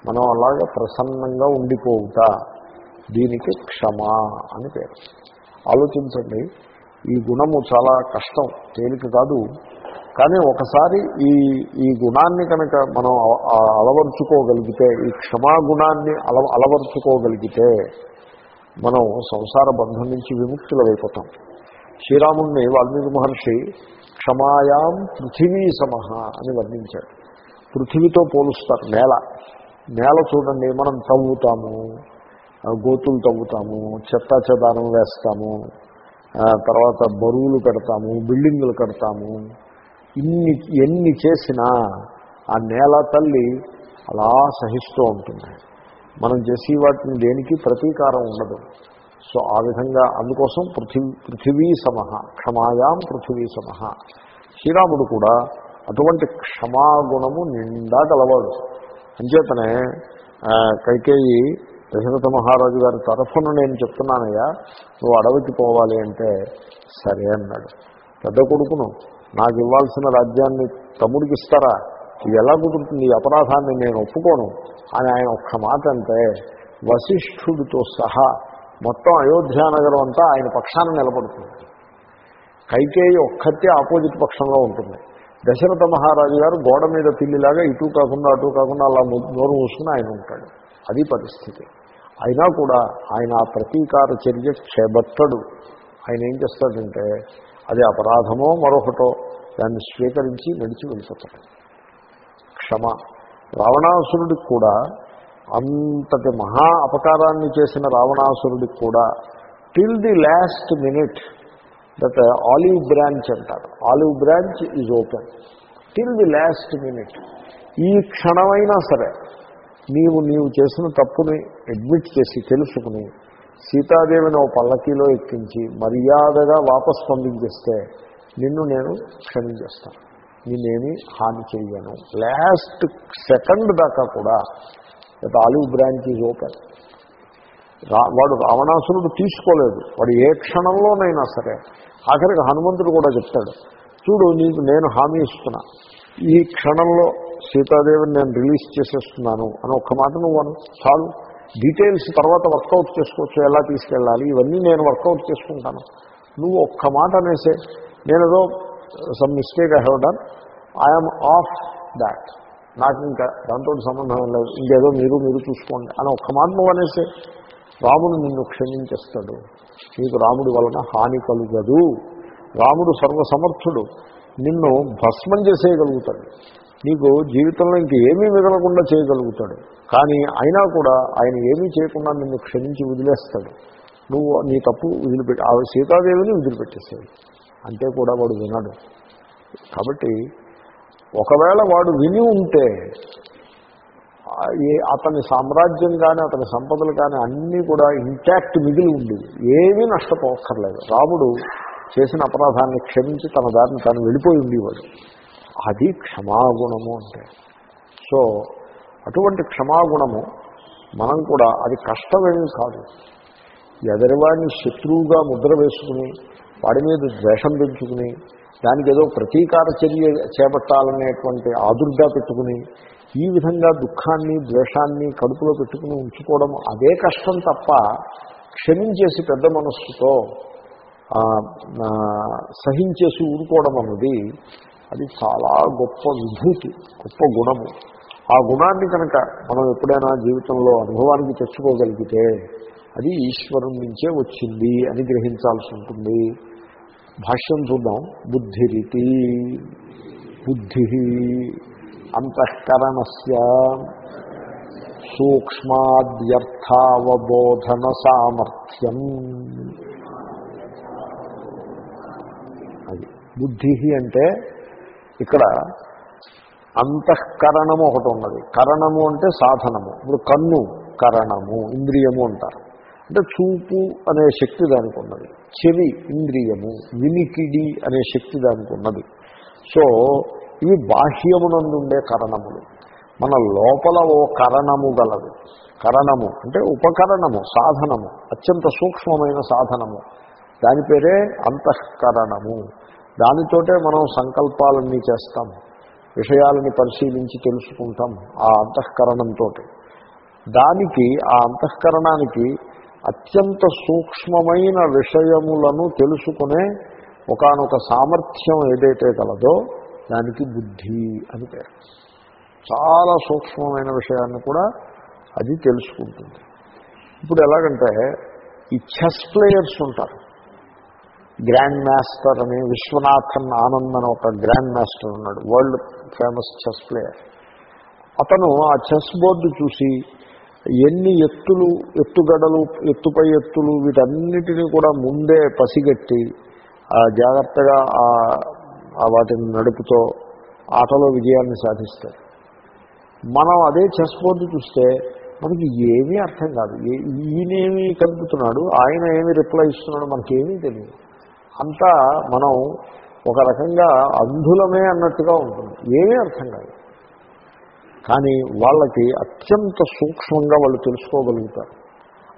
మనం అలాగా ప్రసన్నంగా ఉండిపోవుట దీనికి క్షమ అని పేరు. ఆలోచించండి ఈ గుణము చాలా కష్టం తేలిక కాదు. కానీ ఒకసారి ఈ ఈ గుణాన్ని కనుక మనం అలవర్చుకోగలిగితే ఈ క్షమా గుణాన్ని అలవర్చుకోగలిగితే మనం సంసార బంధం నుంచి విముక్తులవైపోతాం శ్రీరాముణ్ణి వాల్మీకి మహర్షి క్షమాయాం పృథివీ సమహ అని వర్ణించాడు పృథివీతో పోలుస్తారు నేల. నేల చూడండి మనం తవ్వుతాము గోతులు తవ్వుతాము చెత్త చెదారం వేస్తాము తర్వాత బరువులు పెడతాము బిల్డింగులు కడతాము ఇన్ని ఎన్ని చేసినా ఆ నేల తల్లి అలా సహిస్తూ ఉంటుంది. మనం చేసే వాటిని దేనికి ప్రతీకారం ఉండదు. సో ఆ విధంగా అందుకోసం పృథివీ పృథివీ సమహ క్షమాయాం పృథివీ సమహ. శ్రీరాముడు కూడా అటువంటి క్షమాగుణము నిండా గలవాడు. అంచేతనే కైకేయి దశరథ మహారాజు గారి తరఫున నేను చెప్తున్నానయ్యా నువ్వు అడవికి పోవాలి అంటే సరే అన్నాడు. పెద్ద కొడుకును నాకు ఇవ్వాల్సిన రాజ్యాన్ని తమ్ముడికి ఇస్తారా? ఇది ఎలా కుదురుతుంది? ఈ అపరాధాన్ని నేను ఒప్పుకోను. అని ఆయన ఒక్క మాట అంటే వశిష్ఠుడితో సహా మొత్తం అయోధ్యానగరం అంతా ఆయన పక్షాన నిలబడుతుంది. కైకేయి ఒక్కతే ఆపోజిట్ పక్షంలో ఉంటుంది. దశరథ మహారాజు గారు గోడ మీద పిల్లిలాగా ఇటు కాకుండా అటు కాకుండా అలా నోరు మూసుకుని ఆయన ఉంటాడు. అది పరిస్థితి. అయినా కూడా ఆయన ఆ ప్రతీకార చర్య చేపట్టడు ఆయన ఏం చేస్తాడంటే అది అపరాధమో మరొకటో దాన్ని స్వీకరించి నడిచి వెళ్ళిపోతాడు. క్షమ. రావణాసురుడికి కూడా అంతటి మహా అపకారాన్ని చేసిన రావణాసురుడికి కూడా till the last minute that olive branch అంటారు. Olive branch is open till the last minute ఈ క్షణమైనా సరే నీవు నీవు చేసిన తప్పుని అడ్మిట్ చేసి తెలుసుకుని సీతాదేవిని ఓ పల్లకీలో ఎక్కించి మర్యాదగా వాపస్ పంపించేస్తే నిన్ను నేను క్షమించేస్తాను నేనేమి హాని చేయను లాస్ట్ సెకండ్ దాకా కూడా that olive branch is open. వాడు రావణాసురుడు తీసుకోలేదు. వాడు ఏ క్షణంలోనైనా సరే. ఆఖరికి హనుమంతుడు కూడా చెప్తాడు చూడు నీకు నేను హామీ ఇస్తున్నా. ఈ క్షణంలో సీతాదేవిని నేను రిలీజ్ చేసేస్తున్నాను అని ఒక్క మాట నువ్వు అను చాలు. డీటెయిల్స్ తర్వాత వర్కౌట్ చేసుకోవచ్చు ఎలా తీసుకెళ్ళాలి ఇవన్నీ నేను వర్కౌట్ చేసుకుంటాను. నువ్వు ఒక్క మాట అనేసే నేను ఏదో some mistake I have done I'm off that. నాకు ఇంకా దాంతో సంబంధం లేదు ఇంకేదో మీరు మీరు చూసుకోండి అని ఒక్క మాట నువ్వు అనేసే రాముడు నిన్ను క్షమించేస్తాడు. నీకు రాముడి వలన హాని కలుగదు. రాముడు సర్వసమర్థుడు. నిన్ను భస్మం చేసేయగలుగుతాడు. నీకు జీవితంలో ఇంక ఏమీ మిగలకుండా చేయగలుగుతాడు. కానీ అయినా కూడా ఆయన ఏమీ చేయకుండా నిన్ను క్షమించి వదిలేస్తాడు. నువ్వు నీ తప్పు వదిలిపెట్టి ఆ సీతాదేవిని వదిలిపెట్టేసేది అంతే కూడా వాడు వినడు. కాబట్టి ఒకవేళ వాడు విని ఉంటే అతని సామ్రాజ్యం కానీ అతని సంపదలు కానీ అన్నీ కూడా ఇంటాక్ట్ మిగిలి ఉండేవి. ఏమీ నష్టపోక్కర్లేదు. రాముడు చేసిన అపరాధాన్ని క్షమించి తన దారిని తాను వెళ్ళిపోయి ఉండేవాడు. అది క్షమాగుణము అంటే. సో అటువంటి క్షమాగుణము మనం కూడా అది కష్టమేమీ కాదు. ఎదరివాడిని శత్రువుగా ముద్ర వేసుకుని వాడి మీద ద్వేషం పెంచుకుని దానికి ఏదో ప్రతీకార చర్య చేపట్టాలనేటువంటి ఆదుర్గా పెట్టుకుని ఈ విధంగా దుఃఖాన్ని ద్వేషాన్ని కడుపులో పెట్టుకుని ఉంచుకోవడం అదే కష్టం తప్ప క్షమించేసి పెద్ద మనస్సుతో సహించేసి ఊరుకోవడం అన్నది అది చాలా గొప్ప విభూతి గొప్ప గుణము. ఆ గుణాన్ని కనుక మనం ఎప్పుడైనా జీవితంలో అనుభవానికి తెచ్చుకోగలిగితే అది ఈశ్వరం నుంచే వచ్చింది అని గ్రహించాల్సి ఉంటుంది. భాష్యం చూద్దాం. బుద్ధిరితి బుద్ధి అంతఃకరణస్య సూక్ష్మాద్యర్థావబోధన సామర్థ్యం అది బుద్ధి అంటే ఇక్కడ అంతఃకరణము ఒకటి ఉన్నది. కరణము అంటే సాధనము. ఇప్పుడు కన్ను కరణము ఇంద్రియము అంటారు. అంటే చూపు అనే శక్తి దానికి ఉన్నది. చెవి ఇంద్రియము వినికిడి అనే శక్తి దానికి ఉన్నది. సో ఇవి బాహ్యమునందుండే కరణములు. మన లోపల ఓ కరణము గలదు. కరణము అంటే ఉపకరణము సాధనము. అత్యంత సూక్ష్మమైన సాధనము. దాని పేరే అంతఃకరణము. దానితోటే మనం సంకల్పాలన్నీ చేస్తాం. విషయాలని పరిశీలించి తెలుసుకుంటాం ఆ అంతఃకరణంతో దానికి ఆ అంతఃకరణానికి అత్యంత సూక్ష్మమైన విషయములను తెలుసుకునే ఒకానొక సామర్థ్యం ఏదైతే కలదో దానికి బుద్ధి అని పేరు. చాలా సూక్ష్మమైన విషయాన్ని కూడా అది తెలుసుకుంటుంది. ఇప్పుడు ఎలాగంటే ఈ చెస్ ప్లేయర్స్ ఉంటారు. గ్రాండ్ మాస్టర్ అని విశ్వనాథన్ ఆనంద్ అని ఒక గ్రాండ్ మాస్టర్ ఉన్నాడు వరల్డ్ ఫేమస్ చెస్ ప్లేయర్. అతను ఆ చెస్ బోర్డు చూసి ఎన్ని ఎత్తులు ఎత్తుగడలు ఎత్తుపై ఎత్తులు వీటన్నిటినీ కూడా ముందే పసిగట్టి ఆ జాగ్రత్తగా ఆ- వాటిని నడుపుతో ఆటలో విజయాన్ని సాధిస్తారు. మనం అదే చెస్ బోర్డు చూస్తే మనకి ఏమీ అర్థం కాదు. ఈయనేమి కలుపుతున్నాడు ఆయన ఏమి రిప్లై ఇస్తున్నాడు మనకేమీ తెలియదు. అంతా మనం ఒక రకంగా అంధులమే అన్నట్టుగా ఉంటుంది. ఏమీ అర్థం కాదు. కానీ వాళ్ళకి అత్యంత సూక్ష్మంగా వాళ్ళు తెలుసుకోగలుగుతారు.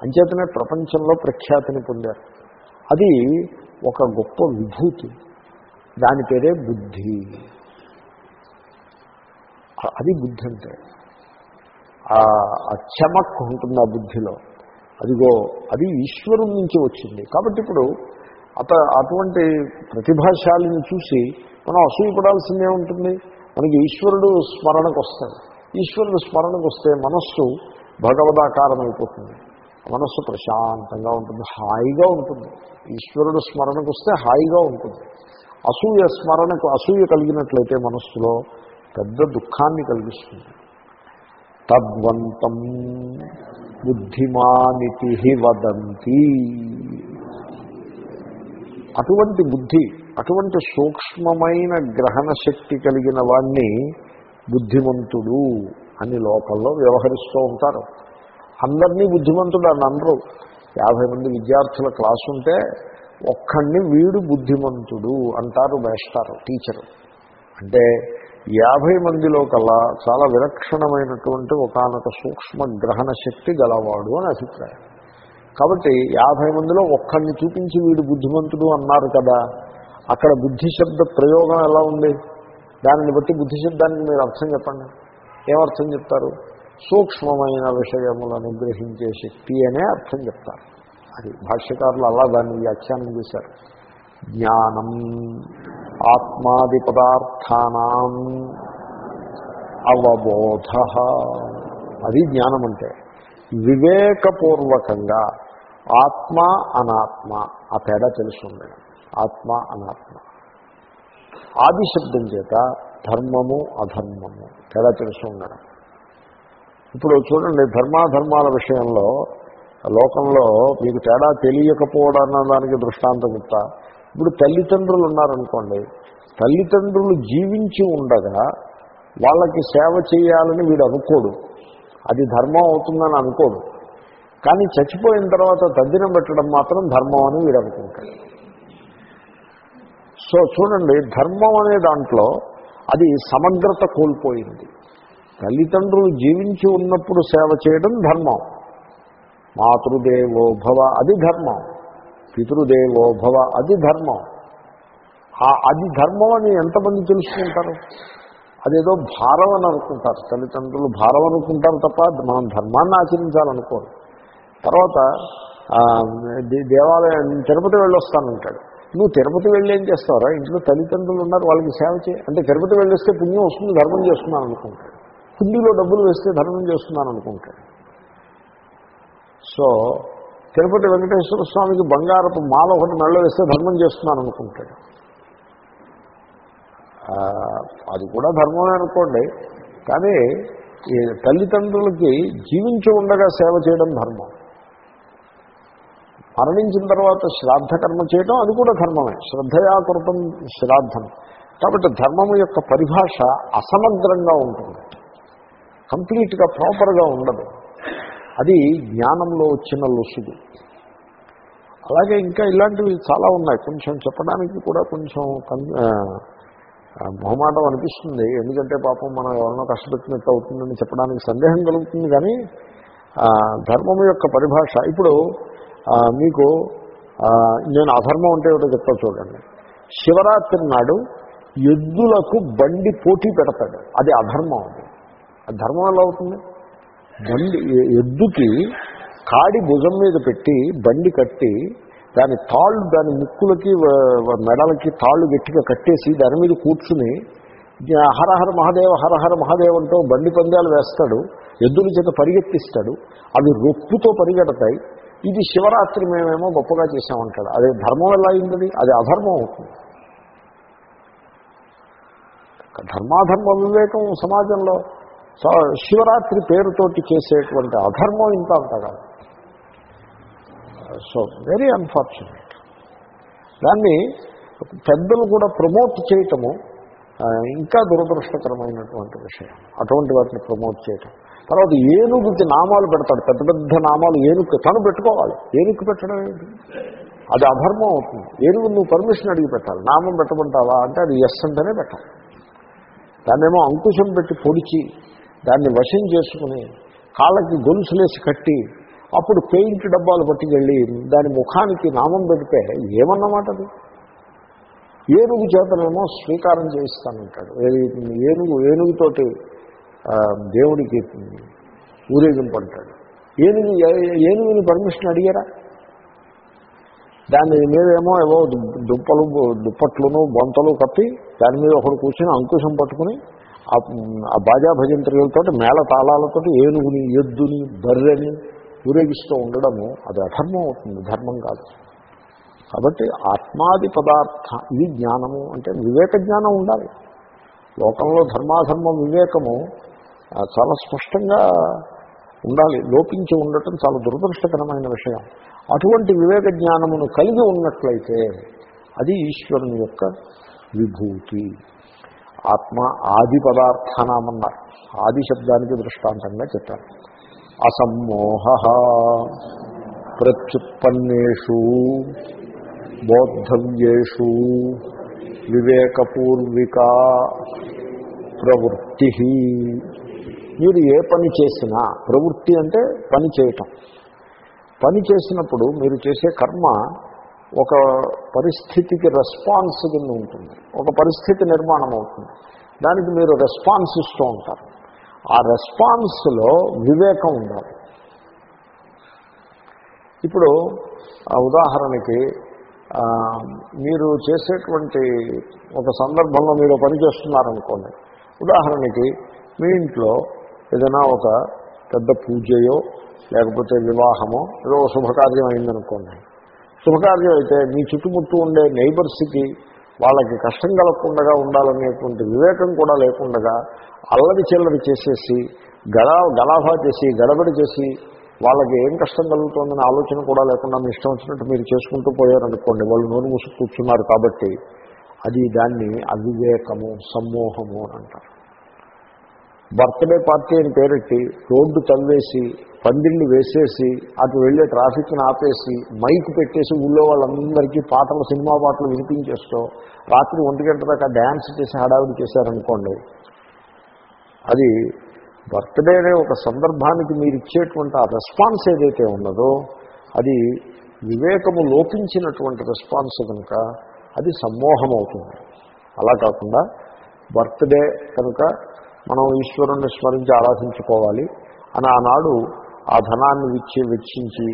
అంచేతనే ప్రపంచంలో ప్రఖ్యాతిని పొందారు. అది ఒక గొప్ప విభూతి. దాని పేరే బుద్ధి. అది బుద్ధి అంటే. ఆ చెమక్ ఉంటుంది ఆ బుద్ధిలో? అదిగో అది ఈశ్వరం నుంచి వచ్చింది. కాబట్టి ఇప్పుడు అత అటువంటి ప్రతిభాశాలిని చూసి మనం అసూయపడాల్సిందే ఉంటుంది. మనకి ఈశ్వరుడు స్మరణకు వస్తాడు. ఈశ్వరుడు స్మరణకు వస్తే మనస్సు భగవదాకారం అయిపోతుంది మనస్సు ప్రశాంతంగా ఉంటుంది హాయిగా ఉంటుంది. ఈశ్వరుడు స్మరణకు వస్తే హాయిగా ఉంటుంది. అసూయ స్మరణకు అసూయ కలిగినట్లయితే మనస్సులో పెద్ద దుఃఖాన్ని కలిగిస్తుంది. తద్వంతం బుద్ధిమానితి వదంతి. అటువంటి బుద్ధి అటువంటి సూక్ష్మమైన గ్రహణ శక్తి కలిగిన వాణ్ణి బుద్ధిమంతుడు అని లోకంలో వ్యవహరిస్తూ ఉంటారు. అందరినీ బుద్ధిమంతుడు అని అనరు. యాభై మంది విద్యార్థుల క్లాసు ఉంటే ఒక్కడిని వీడు బుద్ధిమంతుడు అంటారు వేస్తారు టీచరు. అంటే యాభై మందిలో కల్లా చాలా విలక్షణమైనటువంటి ఒకనొక సూక్ష్మ గ్రహణ శక్తి గలవాడు అని అభిప్రాయం. కాబట్టి యాభై మందిలో ఒక్కడిని చూపించి వీడు బుద్ధిమంతుడు అన్నారు కదా అక్కడ బుద్ధిశబ్ద ప్రయోగం ఎలా ఉంది? దానిని బట్టి బుద్ధిశబ్దానికి మీరు అర్థం చెప్పండి. ఏమర్థం చెప్తారు? సూక్ష్మమైన విషయములను గ్రహించే శక్తి అనే అర్థం చెప్తారు. అది భాష్యకారులు అలా దాన్ని వ్యాఖ్యానం చేశారు. జ్ఞానం ఆత్మాది పదార్థానం అవబోధ. అది జ్ఞానం అంటే వివేకపూర్వకంగా ఆత్మ అనాత్మ. ఆ తేడా తెలిసి ఆత్మ అనాత్మ. ఆదిశబ్దం చేత ధర్మము అధర్మము. తేడా తెలుసు ఉండడం ఇప్పుడు చూడండి ధర్మాధర్మాల విషయంలో లోకంలో మీకు తేడా తెలియకపోవడం దానికి దృష్టాంతం చెప్తా. ఇప్పుడు తల్లిదండ్రులు ఉన్నారనుకోండి తల్లిదండ్రులు జీవించి ఉండగా వాళ్ళకి సేవ చేయాలని వీడు అనుకోడు. అది ధర్మం అవుతుందని అనుకోడు. కానీ చచ్చిపోయిన తర్వాత తద్దినం పెట్టడం మాత్రం ధర్మం అని వీడు అనుకుంటాడు. సో చూడండి ధర్మం అనే దాంట్లో అది సమగ్రత కోల్పోయింది. తల్లిదండ్రులు జీవించి ఉన్నప్పుడు సేవ చేయడం ధర్మం. మాతృదేవో భవ అది ధర్మం. పితృదేవో భవ అది ధర్మం. ఆ- అది ధర్మం అని ఎంతమంది తెలుసుకుంటారు? అదేదో భారం అని అనుకుంటారు. తల్లిదండ్రులు భారం అనుకుంటారు తప్ప మనం ధర్మాన్ని ఆచరించాలనుకోరు. తర్వాత దేవాలయం తిరుపతి వెళ్ళొస్తానంటాడు. నువ్వు తిరుపతి వెళ్ళి ఏం చేస్తావురా? ఇంట్లో తల్లిదండ్రులు ఉన్నారు వాళ్ళకి సేవ చేయి. అంటే తిరుపతి వెళ్ళొస్తే పుణ్యం వస్తుంది ధర్మం చేస్తున్నాను అనుకుంటాడు. హుండీలో డబ్బులు వేస్తే ధర్మం చేస్తున్నాను అనుకుంటాడు. సో తిరుపతి వెంకటేశ్వర స్వామికి బంగారపు మాల ఒకటి మెళ్ళ వేస్తే ధర్మం చేస్తున్నాను అనుకుంటాడు. అది కూడా ధర్మమే అనుకోండి. కానీ ఈ తల్లిదండ్రులకి జీవించి ఉండగా సేవ చేయడం ధర్మం. మరణించిన తర్వాత శ్రాద్ధ కర్మ చేయడం అది కూడా ధర్మమే. శ్రద్ధయా కృతం శ్రాద్ధం. కాబట్టి ధర్మము యొక్క పరిభాష అసమగ్రంగా ఉంటుంది. కంప్లీట్గా ప్రాపర్గా ఉండదు. అది జ్ఞానంలో వచ్చిన లొసుగు. అలాగే ఇంకా ఇలాంటివి చాలా ఉన్నాయి. కొంచెం చెప్పడానికి కూడా కొంచెం కన్- మొహమాటం అనిపిస్తుంది. ఎందుకంటే పాపం మనం ఎవరినో కష్టపెట్టినట్టు అవుతుందని చెప్పడానికి సందేహం కలుగుతుంది. కానీ ధర్మం యొక్క పరిభాష ఇప్పుడు మీకు నేను అధర్మం అంటే ఏమిటో చెప్తా చూడండి. శివరాత్రి నాడు ఎద్దులకు బండి పోటీ పెడతాడు. అది అధర్మం అది. ధర్మం ఎలా అవుతుంది? బండి ఎద్దుకి కాడి భుజం మీద పెట్టి బండి కట్టి దాని తాళ్ళు దాని ముక్కులకి మెడలకి తాళ్ళు గట్టిగా కట్టేసి దాని మీద కూర్చుని హరహర మహాదేవ హరహర మహాదేవ్ అంటూ బండి పందాలు వేస్తాడు. ఎద్దుల చేత పరిగెత్తిస్తాడు. అవి రొప్పుతో పరిగెడతాయి. ఇది శివరాత్రి మేమేమో గొప్పగా చేసామంటాడు అదే ధర్మం ఎలా అయింది అది అధర్మం అవుతుంది. ధర్మాధర్మ వివేకం సమాజంలో శివరాత్రి పేరుతోటి చేసేటువంటి అధర్మం ఇంత అంత కాదు. సో వెరీ అన్ఫార్చునేట్ దాన్ని పెద్దలు కూడా ప్రమోట్ చేయటము ఇంకా దురదృష్టకరమైనటువంటి విషయం. అటువంటి వాటిని ప్రమోట్ చేయటం. తర్వాత ఏనుగుకి నామాలు పెడతాడు పెద్ద పెద్ద నామాలు ఏనుగు తను పెట్టుకోవాలి. ఏనుగు పెట్టడం ఏంటి? అది అధర్మం అవుతుంది. ఏనుగు నువ్వు పర్మిషన్ అడిగి పెట్టాలి. నామం పెట్టమంటావా? అంటే అది ఎస్ అంటేనే పెట్టాలి. దాన్నేమో అంకుశం పెట్టి పొడిచి దాన్ని వశం చేసుకుని కాళ్ళకి గొలుసులేసి కట్టి అప్పుడు పెయింట్ డబ్బాలు పట్టుకెళ్ళి దాని ముఖానికి నామం పెడితే ఏమన్నమాట అది? ఏనుగు చేతనేమో స్వీకారం చేయిస్తానంటాడు ఏనుగు ఏనుగుతోటి దేవుడికి ఊరేగింపు అంటాడు ఏనుగు ఏనుగుని పర్మిషన్ అడిగారా? దాని మీదేమో ఏవో దు- దుప్పలు దుప్పట్లును బొంతలు కప్పి దాని మీద ఒకడు కూర్చొని అంకుశం పట్టుకుని ఆ బాజా భజంత్రులతో మేళ తాళాలతో ఏనుగుని ఎద్దుని బర్రెని ఊరేగిస్తూ ఉండడము అది అధర్మం అవుతుంది ధర్మం కాదు. కాబట్టి ఆత్మాది పదార్థ ఇది జ్ఞానము అంటే వివేక జ్ఞానం ఉండాలి. లోకంలో ధర్మాధర్మ వివేకము చాలా స్పష్టంగా ఉండాలి. లోపించి ఉండటం చాలా దురదృష్టకరమైన విషయం. అటువంటి వివేక జ్ఞానమును కలిగి ఉన్నట్లయితే అది ఈశ్వరుని యొక్క విభూతి. ఆత్మ ఆది పదార్థానామన్నారు. ఆది శబ్దానికి దృష్టాంతంగా చెప్పారు. అసమ్మోహ ప్రత్యుత్పన్నేషు బోద్ధవ్యేషు వివేకపూర్విక ప్రవృత్తి మీరు ఏ పని చేసినా ప్రవృత్తి అంటే పని చేయటం. పని చేసినప్పుడు మీరు చేసే కర్మ ఒక పరిస్థితికి రెస్పాన్స్ కింద ఉంటుంది. ఒక పరిస్థితి నిర్మాణం అవుతుంది. దానికి మీరు రెస్పాన్స్ ఇస్తూ ఉంటారు. ఆ రెస్పాన్స్లో వివేకం ఉండాలి. ఇప్పుడు ఉదాహరణకి మీరు చేసేటువంటి ఒక సందర్భంలో మీరు పని చేస్తున్నారనుకోండి. ఉదాహరణకి మీ ఇంట్లో ఏదైనా ఒక పెద్ద పూజయో లేకపోతే వివాహమో ఏదో ఒక శుభకార్యం అయిందనుకోండి. శుభకార్యం అయితే మీ చుట్టుముట్టు ఉండే నైబర్స్కి వాళ్ళకి కష్టం కలగకుండా ఉండాలనేటువంటి వివేకం కూడా లేకుండా అల్లరి చిల్లరి చేసేసి గడా గలాభా చేసి గడబడి చేసి వాళ్ళకి ఏం కష్టం కలుగుతుందనే ఆలోచన కూడా లేకుండా మీ ఇష్టం వచ్చినట్టు మీరు చేసుకుంటూ పోయారనుకోండి. వాళ్ళు నోరు మూసి కూర్చున్నారు కాబట్టి అది దాన్ని అవివేకము సమ్మోహము అని అంటారు. బర్త్డే పార్టీ అని పేరెట్టి రోడ్డు తవ్వేసి పందిళ్ళు వేసేసి అటు వెళ్ళే ట్రాఫిక్ని ఆపేసి మైక్ పెట్టేసి ఊళ్ళో వాళ్ళందరికీ పాటలు సినిమా పాటలు వినిపించేస్తూ రాత్రి ఒంటి గంట దాకా డ్యాన్స్ చేసి హడావిడి చేశారనుకోండి. అది బర్త్డే అనే ఒక సందర్భానికి మీరు ఇచ్చేటువంటి ఆ రెస్పాన్స్ ఏదైతే ఉన్నదో అది వివేకము లోపించినటువంటి రెస్పాన్స్ కనుక అది సమ్మోహం అవుతుంది అలా కాకుండా బర్త్డే కనుక మనం ఈశ్వరుణ్ణి స్మరించి ఆరాధించుకోవాలి. అని ఆనాడు ఆ ధనాన్ని విచ్చి వెచ్చించి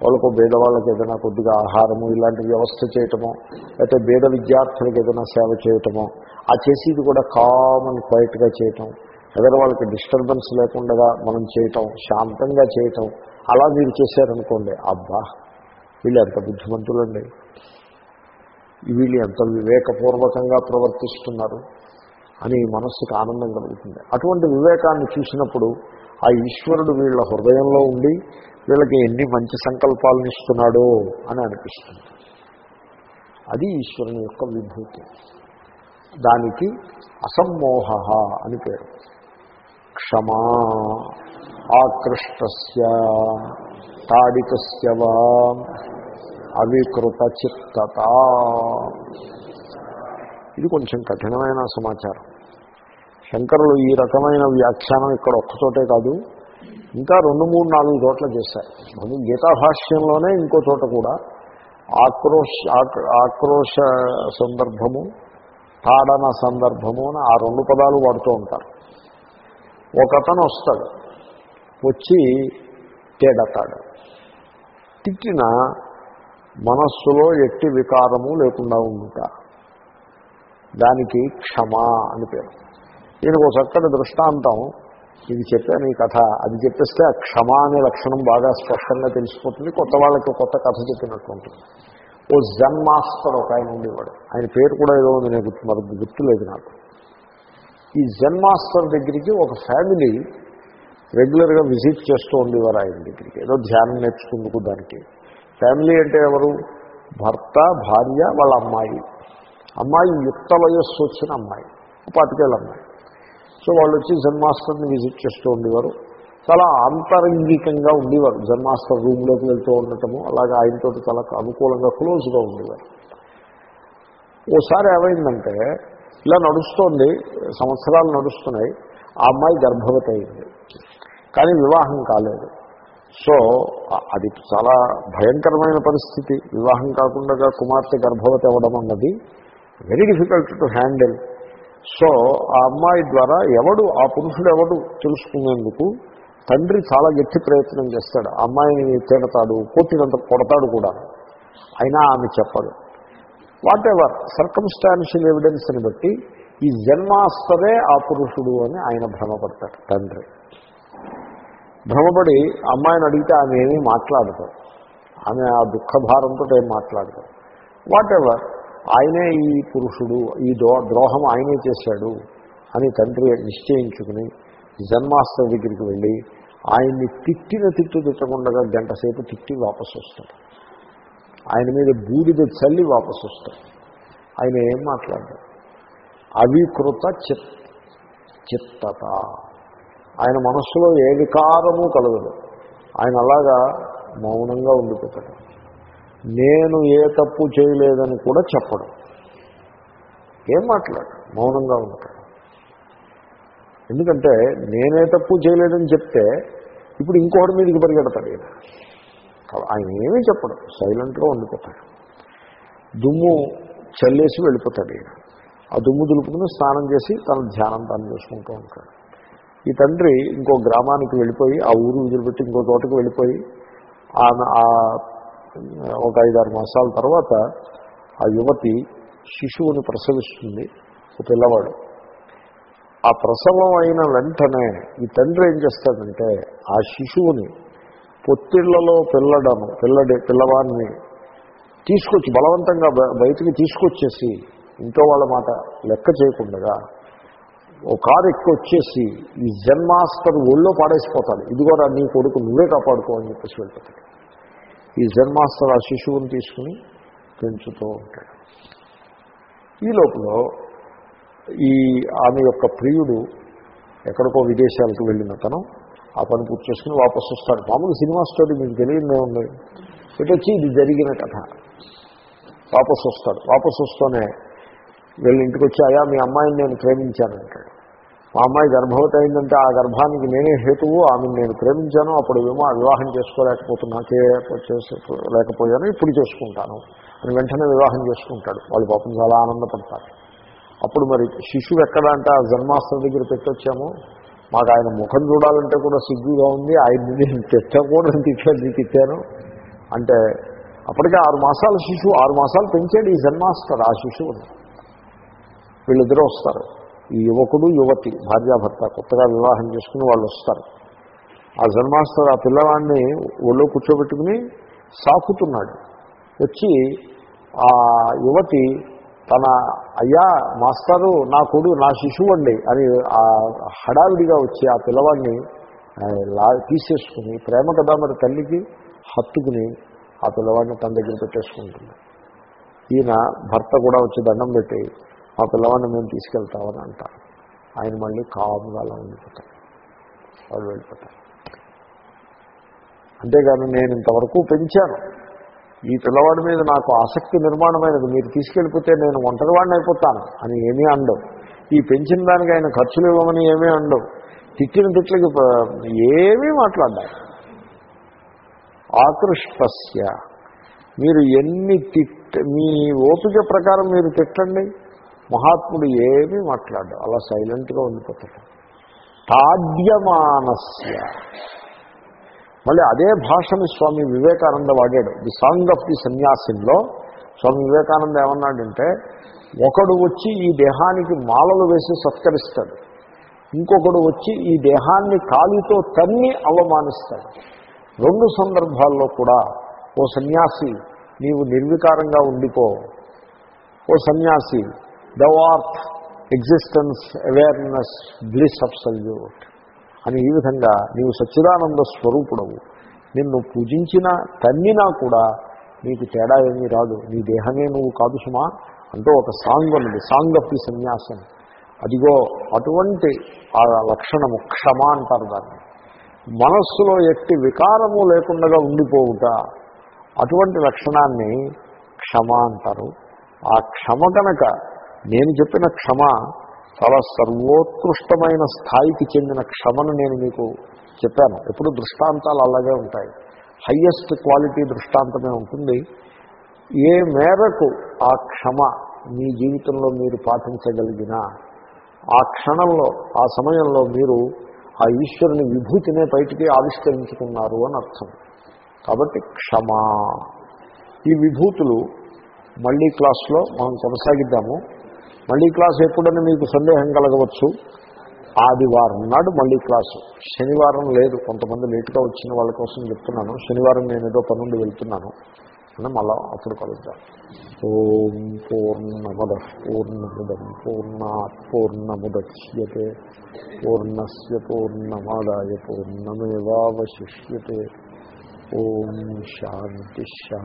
వాళ్ళకు బేదవాళ్ళకి ఏదైనా కొద్దిగా ఆహారము ఇలాంటి వ్యవస్థ చేయటమో లేకపోతే బేద విద్యార్థులకు ఏదైనా సేవ చేయటమో ఆ చేసేది కూడా కామ్ అండ్ క్వైట్గా చేయటం. ఎదర వాళ్ళకి డిస్టర్బెన్స్ లేకుండా మనం చేయటం శాంతంగా చేయటం అలా మీరు చేశారనుకోండి అబ్బా! వీళ్ళు ఎంత బుద్ధిమంతులండి. వీళ్ళు ఎంత వివేకపూర్వకంగా ప్రవర్తిస్తున్నారు. అని మనస్సుకు ఆనందం కలుగుతుంది. అటువంటి వివేకాన్ని చూసినప్పుడు ఆ ఈశ్వరుడు వీళ్ళ హృదయంలో ఉండి వీళ్ళకి ఎన్ని మంచి సంకల్పాలను ఇస్తున్నాడో అని అనిపిస్తుంది. అది ఈశ్వరుని యొక్క విభూతి. దానికి అసమ్మోహ అని పేరు. క్షమా ఆకృష్టస్య తాడికస్య వా అవికృత చిత్తత. ఇది కొంచెం కఠినమైన సమాచారం. శంకరులు ఈ రకమైన వ్యాఖ్యానం ఇక్కడ ఒక్కచోటే కాదు ఇంకా రెండు మూడు నాలుగు చోట్ల చేశారు మనం గీతా భాష్యంలోనే ఇంకో చోట కూడా ఆక్రోష ఆక్రోష సందర్భము తాడన సందర్భము అని ఆ రెండు పదాలు వాడుతూ ఉంటారు. ఒకతను వస్తాడు వచ్చి తేడతాడు. తిట్టిన మనస్సులో ఎట్టి వికారము లేకుండా ఉంటా దానికి క్షమా అని పేరు. దీనికి ఒక చక్కటి దృష్టాంతం. ఇది చెప్పాను ఈ కథ. అది చెప్పేస్తే ఆ క్షమ అనే లక్షణం బాగా స్పష్టంగా తెలిసిపోతుంది. కొత్త వాళ్ళకి కొత్త కథ చెప్పినట్టు ఉంటుంది ఓ జన్ మాస్టర్ ఒక ఆయన ఉండేవాడు. ఆయన పేరు కూడా ఏదో ఉంది నేను గుర్తు మరి గుర్తులేదు నాకు. ఈ జన్ మాస్టర్ దగ్గరికి ఒక ఫ్యామిలీ రెగ్యులర్గా విజిట్ చేస్తూ ఉండేవారు ఆయన దగ్గరికి. ఏదో ధ్యానం నేర్చుకుందుకు దానికి. ఫ్యామిలీ అంటే ఎవరు? భర్త భార్య వాళ్ళ అమ్మాయి. అమ్మాయి యుక్త వయస్సు వచ్చిన అమ్మాయి. పాతికేళ్ళ అమ్మాయి. సో వాళ్ళు వచ్చి జన్మాస్టర్ని విజిట్ చేస్తూ ఉండేవారు. చాలా ఆంతరంగికంగా ఉండేవారు. జన్మాస్టర్ రూమ్లోకి వెళ్తూ ఉండటము అలాగే ఆయనతో చాలా అనుకూలంగా క్లోజ్గా ఉండేవారు. ఓసారి ఏమైందంటే ఇలా నడుస్తోంది సంవత్సరాలు నడుస్తున్నాయి ఆ అమ్మాయి గర్భవతి అయింది. కానీ వివాహం కాలేదు. సో అది చాలా భయంకరమైన పరిస్థితి. వివాహం కాకుండా కుమార్తె గర్భవతి అవ్వడం అన్నది very difficult to handle so ఆ అమ్మాయి ద్వారా ఎవడు ఆ పురుషుడు ఎవడు తెలుసుకునేందుకు తండ్రి చాలా గట్టి ప్రయత్నం చేస్తాడు. ఆ అమ్మాయిని తిడతాడు కొట్టినంత కొడతాడు కూడా. అయినా ఆమె చెప్పదు. వాట్ ఎవర్ సర్కమ్స్టాన్షియల్ ఎవిడెన్స్ని బట్టి ఈ జన్మాస్తరే ఆ పురుషుడు అని ఆయన భ్రమపడతాడు తండ్రి. భ్రమపడి అమ్మాయిని అడిగితే ఆమె ఏమీ మాట్లాడదు. ఆమె ఆ దుఃఖభారంతో ఏం మాట్లాడదు. వాట్ ఎవర్ ఆయనే ఈ పురుషుడు ఈ దో ద్రోహం ఆయనే చేశాడు అని తండ్రి నిశ్చయించుకుని జన్మాస్టర్ దగ్గరికి వెళ్ళి ఆయన్ని తిట్టిన తిట్టు తిట్టకుండా గంట సేపు తిట్టి వాపసు వస్తాడు ఆయన మీద బూడిద చల్లి వాపసు వస్తాడు ఆయన ఏం మాట్లాడారు అవికృత చిత్ చిత్తత. ఆయన మనస్సులో ఏ వికారము కలగదు. ఆయన అలాగా మౌనంగా ఉండిపోతాడు. నేను ఏ తప్పు చేయలేదని కూడా చెప్పడం. ఏం మాట్లాడు మౌనంగా ఉంటాడు ఎందుకంటే నేనే తప్పు చేయలేదని చెప్తే ఇప్పుడు ఇంకొకటి మీదకి పరిగెడతాడు ఈయన. ఆయన ఏమీ చెప్పడం. సైలెంట్గా ఉండిపోతాడు. దుమ్ము చల్లేసి వెళ్ళిపోతాడు ఈయన. ఆ దుమ్ము దులుపుకుని స్నానం చేసి తన ధ్యానం తాను చేసుకుంటూ ఉంటాడు. ఈ తండ్రి ఇంకో గ్రామానికి వెళ్ళిపోయి ఆ ఊరు వదిలిపెట్టి ఇంకో తోటకు వెళ్ళిపోయి ఆమె ఆ ఒక ఐదారు మాసాల తర్వాత ఆ యువతి శిశువుని ప్రసవిస్తుంది ఒక పిల్లవాడు. ఆ ప్రసవం అయిన వెంటనే ఈ తండ్రి ఏం చేస్తాడంటే ఆ శిశువుని పొత్తిళ్ళలో పిల్లడను పిల్లడి పిల్లవాడిని తీసుకొచ్చి బలవంతంగా బయటికి తీసుకొచ్చేసి ఇంట్లో వాళ్ళ మాట లెక్క చేయకుండా ఓ కారు ఎక్కువ వచ్చేసి ఈ జన్మాస్టర్ ఒళ్ళో పాడేసిపోతాడు. ఇదిగోరా నీ కొడుకు నువ్వే కాపాడుకో అని చెప్పేసి వెళ్ళిపోతాడు. ఈ జన్మాస్టర్ ఆ శిశువుని తీసుకుని పెంచుతూ ఉంటాడు. ఈ లోపల ఈ ఆమె యొక్క ప్రియుడు ఎక్కడికో విదేశాలకు వెళ్ళిన తను ఆ పని పూర్తి చేసుకుని వాపసు వస్తాడు. మామూలు సినిమా స్టోరీ మీకు తెలియదే ఉంది. ఇటు వచ్చి ఇది జరిగిన కథ. వాపసు వస్తాడు. వాపసు వస్తూనే వీళ్ళ ఇంటికి వచ్చి అయా మీ అమ్మాయిని నేను ప్రేమించానంటాడు మా అమ్మాయి గర్భవతి అయిందంటే ఆ గర్భానికి నేనే హేతువు ఆమెను నేను ప్రేమించాను అప్పుడు ఏమో వివాహం చేసుకోలేకపోతున్నా చేసే లేకపోయాను ఇప్పుడు చేసుకుంటాను అని వెంటనే వివాహం చేసుకుంటాడు. వాళ్ళు పాపం చాలా ఆనందపడతారు. అప్పుడు మరి శిశువు ఎక్కడ అంటే ఆ జన్మాస్త్రం దగ్గర పెట్టొచ్చాము. మాకు ఆయన ముఖం చూడాలంటే కూడా సిగ్గుగా ఉంది. ఆయన నేను తిట్టకూడదని తిట్టాను తిట్టాను. అంటే అప్పటికే ఆరు మాసాల శిశువు ఆరు మాసాలు పెంచాడు ఈ జన్మాస్టర్ ఆ శిశువుని. వీళ్ళిద్దరూ వస్తారు. ఈ యువకుడు యువతి భార్యాభర్త కొత్తగా వివాహం చేసుకుని వాళ్ళు వస్తారు. ఆ జన్మాస్టర్ ఆ పిల్లవాడిని ఒళ్ళో కూర్చోబెట్టుకుని సాకుతున్నాడు. వచ్చి ఆ యువతి తన అయ్యా మాస్టారు నా కొడు నా శిశువు అండి అని ఆ హడావిడిగా వచ్చి ఆ పిల్లవాడిని లా తీసేసుకుని ప్రేమ కదా మరి తల్లికి? హత్తుకుని ఆ పిల్లవాడిని తన దగ్గర పెట్టేసుకుంటుంది ఈయన భర్త కూడా వచ్చి దండం పెట్టి ఆ పిల్లవాడిని మేము తీసుకెళ్తామని అంటారు. ఆయన మళ్ళీ కాముగా అలా ఉండిపోతారు వాళ్ళు వెళ్ళిపోతారు అంతేగాని నేను ఇంతవరకు పెంచాను. ఈ పిల్లవాడి మీద నాకు ఆసక్తి నిర్మాణమైనది. మీరు తీసుకెళ్ళిపోతే నేను ఒంటరివాడిని అయిపోతాను అని ఏమీ అండవు. ఈ పెంచిన దానికి ఆయన ఖర్చులు ఇవ్వమని ఏమీ అండవు. తిట్టిన తిట్లకి ఏమీ మాట్లాడ్డారు ఆకృష్టస్య మీరు ఎన్ని తిట్ మీ ఓపిక ప్రకారం మీరు తిట్టండి. మహాత్ముడు ఏమీ మాట్లాడు అలా సైలెంట్గా ఉండిపోతాడు. తాడ్యమానస్య. మళ్ళీ అదే భాషను స్వామి వివేకానంద వాడాడు. ది సాంగ్ ఆఫ్ ది సన్యాసిన్లో స్వామి వివేకానంద ఏమన్నాడంటే ఒకడు వచ్చి ఈ దేహానికి మాలలు వేసి సత్కరిస్తాడు. ఇంకొకడు వచ్చి ఈ దేహాన్ని కాలితో తన్ని అవమానిస్తాడు. రెండు సందర్భాల్లో కూడా ఓ సన్యాసి నీవు నిర్వికారంగా ఉండిపో. ఓ సన్యాసి thou existence awareness bliss absolute అని ఈ విధంగా నీవు సచ్చిదానంద స్వరూపుడవు. నిన్ను పూజించిన తన్నినా కూడా నీకు తేడా ఏమీ రాదు. నీ దేహమే నువ్వు కాదు సుమా. అంటూ ఒక సాంగ్ ఉన్నది సాంగ్ ఆఫ్ ది సన్యాసం. అదిగో అటువంటి ఆ లక్షణము క్షమ అంటారు దాన్ని. మనస్సులో ఎట్టి వికారము లేకుండా ఉండిపోవుట. అటువంటి లక్షణాన్ని క్షమ అంటారు. ఆ క్షమ కనుక నేను చెప్పిన క్షమ చాలా సర్వోత్కృష్టమైన స్థాయికి చెందిన క్షమను నేను మీకు చెప్పాను. ఎప్పుడు దృష్టాంతాలు అలాగే ఉంటాయి. హయ్యెస్ట్ క్వాలిటీ దృష్టాంతమే ఉంటుంది. ఏ మేరకు ఆ క్షమ మీ జీవితంలో మీరు పాటించగలిగినా ఆ క్షణంలో ఆ సమయంలో మీరు ఆ ఈశ్వరుని విభూతినే బయటికి ఆవిష్కరించుకున్నారు అని అర్థం. కాబట్టి క్షమా. ఈ విభూతులు మళ్ళీ క్లాస్లో మనం కొనసాగిద్దాము. మళ్ళీ క్లాస్ ఎప్పుడని మీకు సందేహం కలగవచ్చు? ఆదివారం నాడు మళ్ళీ క్లాసు. శనివారం లేదు. కొంతమంది లేటుగా వచ్చిన వాళ్ళ కోసం చెప్తున్నాను. శనివారం నేను ఏదో పనుండి వెళ్తున్నాను. అని మళ్ళా అప్పుడు కలుద్దాం. ఓం పూర్ణమద పూర్ణముదం పూర్ణాత్ పూర్ణముద్యతే. పూర్ణస్ పూర్ణమాదాయ పూర్ణమేవాశిష్యతే ఓం శాంతి శాంతి.